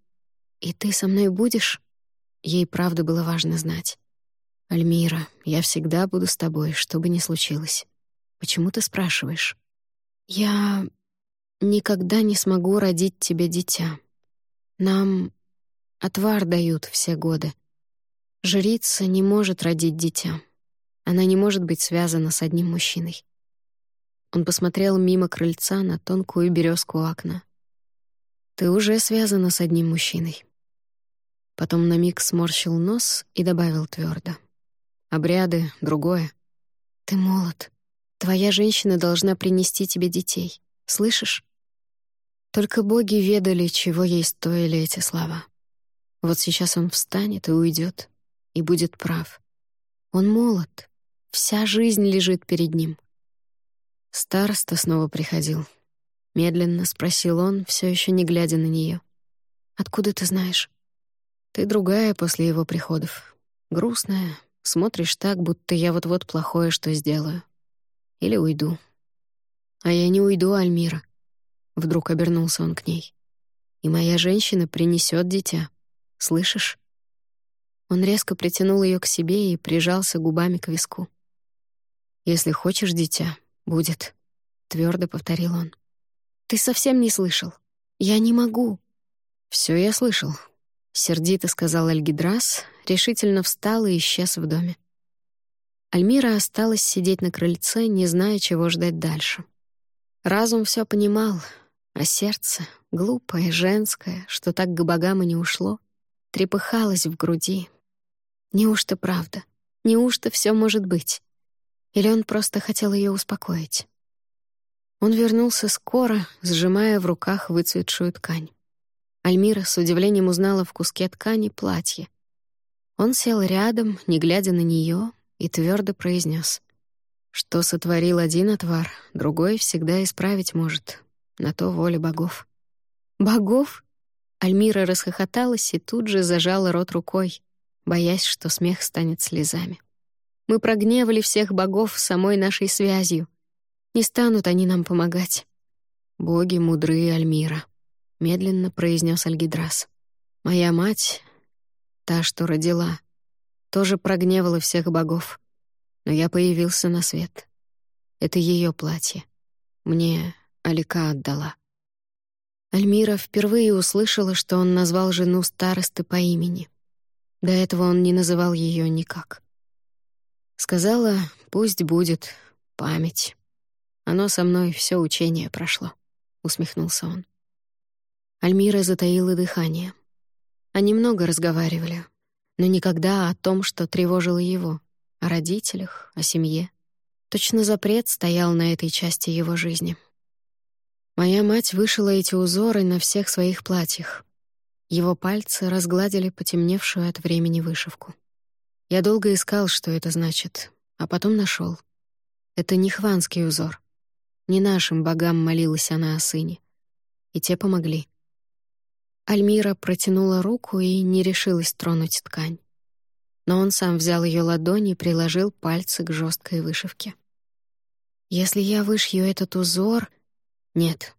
И ты со мной будешь?» Ей правда было важно знать. «Альмира, я всегда буду с тобой, что бы ни случилось. Почему ты спрашиваешь?» «Я никогда не смогу родить тебе дитя. Нам отвар дают все годы. Жрица не может родить дитя. Она не может быть связана с одним мужчиной. Он посмотрел мимо крыльца на тонкую березку окна. «Ты уже связана с одним мужчиной». Потом на миг сморщил нос и добавил твердо: «Обряды — другое. Ты молод. Твоя женщина должна принести тебе детей. Слышишь?» Только боги ведали, чего ей стоили эти слова. Вот сейчас он встанет и уйдет, и будет прав. Он молод, Вся жизнь лежит перед ним. Староста снова приходил. Медленно спросил он, все еще не глядя на нее. «Откуда ты знаешь?» «Ты другая после его приходов. Грустная. Смотришь так, будто я вот-вот плохое что сделаю. Или уйду». «А я не уйду, Альмира». Вдруг обернулся он к ней. «И моя женщина принесет дитя. Слышишь?» Он резко притянул ее к себе и прижался губами к виску. «Если хочешь дитя, будет», — твердо повторил он. «Ты совсем не слышал. Я не могу». Все я слышал», — сердито сказал Альгидрас, решительно встал и исчез в доме. Альмира осталась сидеть на крыльце, не зная, чего ждать дальше. Разум все понимал, а сердце, глупое, женское, что так к богам и не ушло, трепыхалось в груди. Неужто правда? Неужто все может быть? Или он просто хотел ее успокоить? Он вернулся скоро, сжимая в руках выцветшую ткань. Альмира с удивлением узнала в куске ткани платье. Он сел рядом, не глядя на нее, и твердо произнес: «Что сотворил один отвар, другой всегда исправить может. На то воля богов». «Богов?» Альмира расхохоталась и тут же зажала рот рукой, боясь, что смех станет слезами. Мы прогневали всех богов самой нашей связью. Не станут они нам помогать. боги мудрые Альмира», — медленно произнес Альгидрас. «Моя мать, та, что родила, тоже прогневала всех богов, но я появился на свет. Это ее платье. Мне Алика отдала». Альмира впервые услышала, что он назвал жену старосты по имени. До этого он не называл ее никак. Сказала, пусть будет память. Оно со мной все учение прошло, — усмехнулся он. Альмира затаила дыхание. Они много разговаривали, но никогда о том, что тревожило его, о родителях, о семье. Точно запрет стоял на этой части его жизни — Моя мать вышила эти узоры на всех своих платьях. Его пальцы разгладили потемневшую от времени вышивку. Я долго искал, что это значит, а потом нашел. Это не хванский узор. Не нашим богам молилась она о сыне. И те помогли. Альмира протянула руку и не решилась тронуть ткань. Но он сам взял ее ладони и приложил пальцы к жесткой вышивке. «Если я вышью этот узор...» «Нет».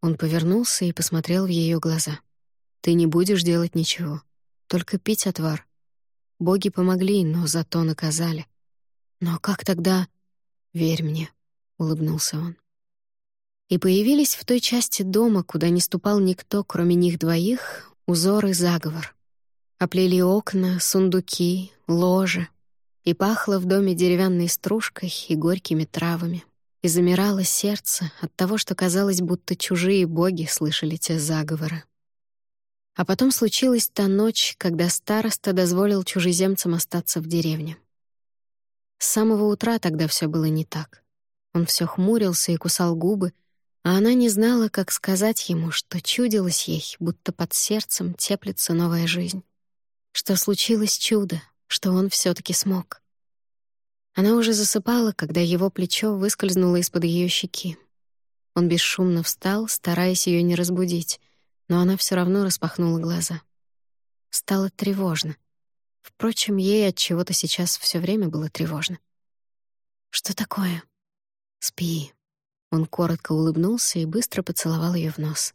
Он повернулся и посмотрел в ее глаза. «Ты не будешь делать ничего, только пить отвар. Боги помогли, но зато наказали. Но как тогда...» «Верь мне», — улыбнулся он. И появились в той части дома, куда не ступал никто, кроме них двоих, узоры заговор. Оплели окна, сундуки, ложи. И пахло в доме деревянной стружкой и горькими травами и замирало сердце от того, что казалось, будто чужие боги слышали те заговоры. А потом случилась та ночь, когда староста дозволил чужеземцам остаться в деревне. С самого утра тогда все было не так. Он все хмурился и кусал губы, а она не знала, как сказать ему, что чудилось ей, будто под сердцем теплится новая жизнь. Что случилось чудо, что он все таки смог. Она уже засыпала, когда его плечо выскользнуло из-под ее щеки. Он бесшумно встал, стараясь ее не разбудить, но она все равно распахнула глаза. Стало тревожно. Впрочем, ей от чего-то сейчас все время было тревожно. Что такое? Спи. Он коротко улыбнулся и быстро поцеловал ее в нос.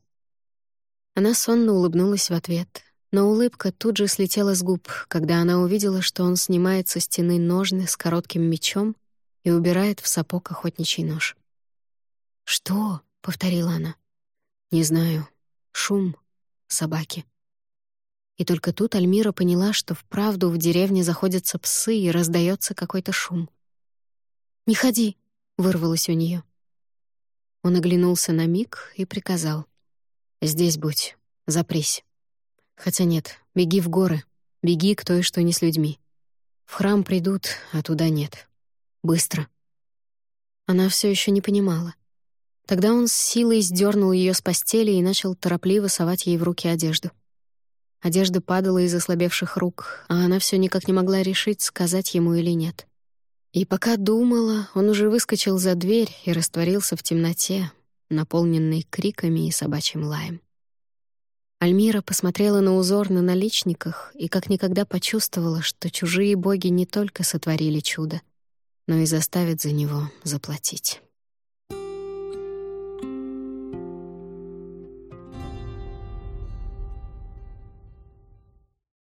Она сонно улыбнулась в ответ, но улыбка тут же слетела с губ, когда она увидела, что он снимает со стены ножны с коротким мечом и убирает в сапог охотничий нож. «Что?» — повторила она. «Не знаю. Шум. Собаки». И только тут Альмира поняла, что вправду в деревне заходятся псы и раздается какой-то шум. «Не ходи!» — вырвалось у нее. Он оглянулся на миг и приказал. «Здесь будь, запрись». Хотя нет, беги в горы, беги к той, что не с людьми. В храм придут, а туда нет. Быстро. Она все еще не понимала. Тогда он с силой сдернул ее с постели и начал торопливо совать ей в руки одежду. Одежда падала из ослабевших рук, а она все никак не могла решить, сказать ему или нет. И пока думала, он уже выскочил за дверь и растворился в темноте, наполненной криками и собачьим лаем. Альмира посмотрела на узор на наличниках и как никогда почувствовала, что чужие боги не только сотворили чудо, но и заставят за него заплатить.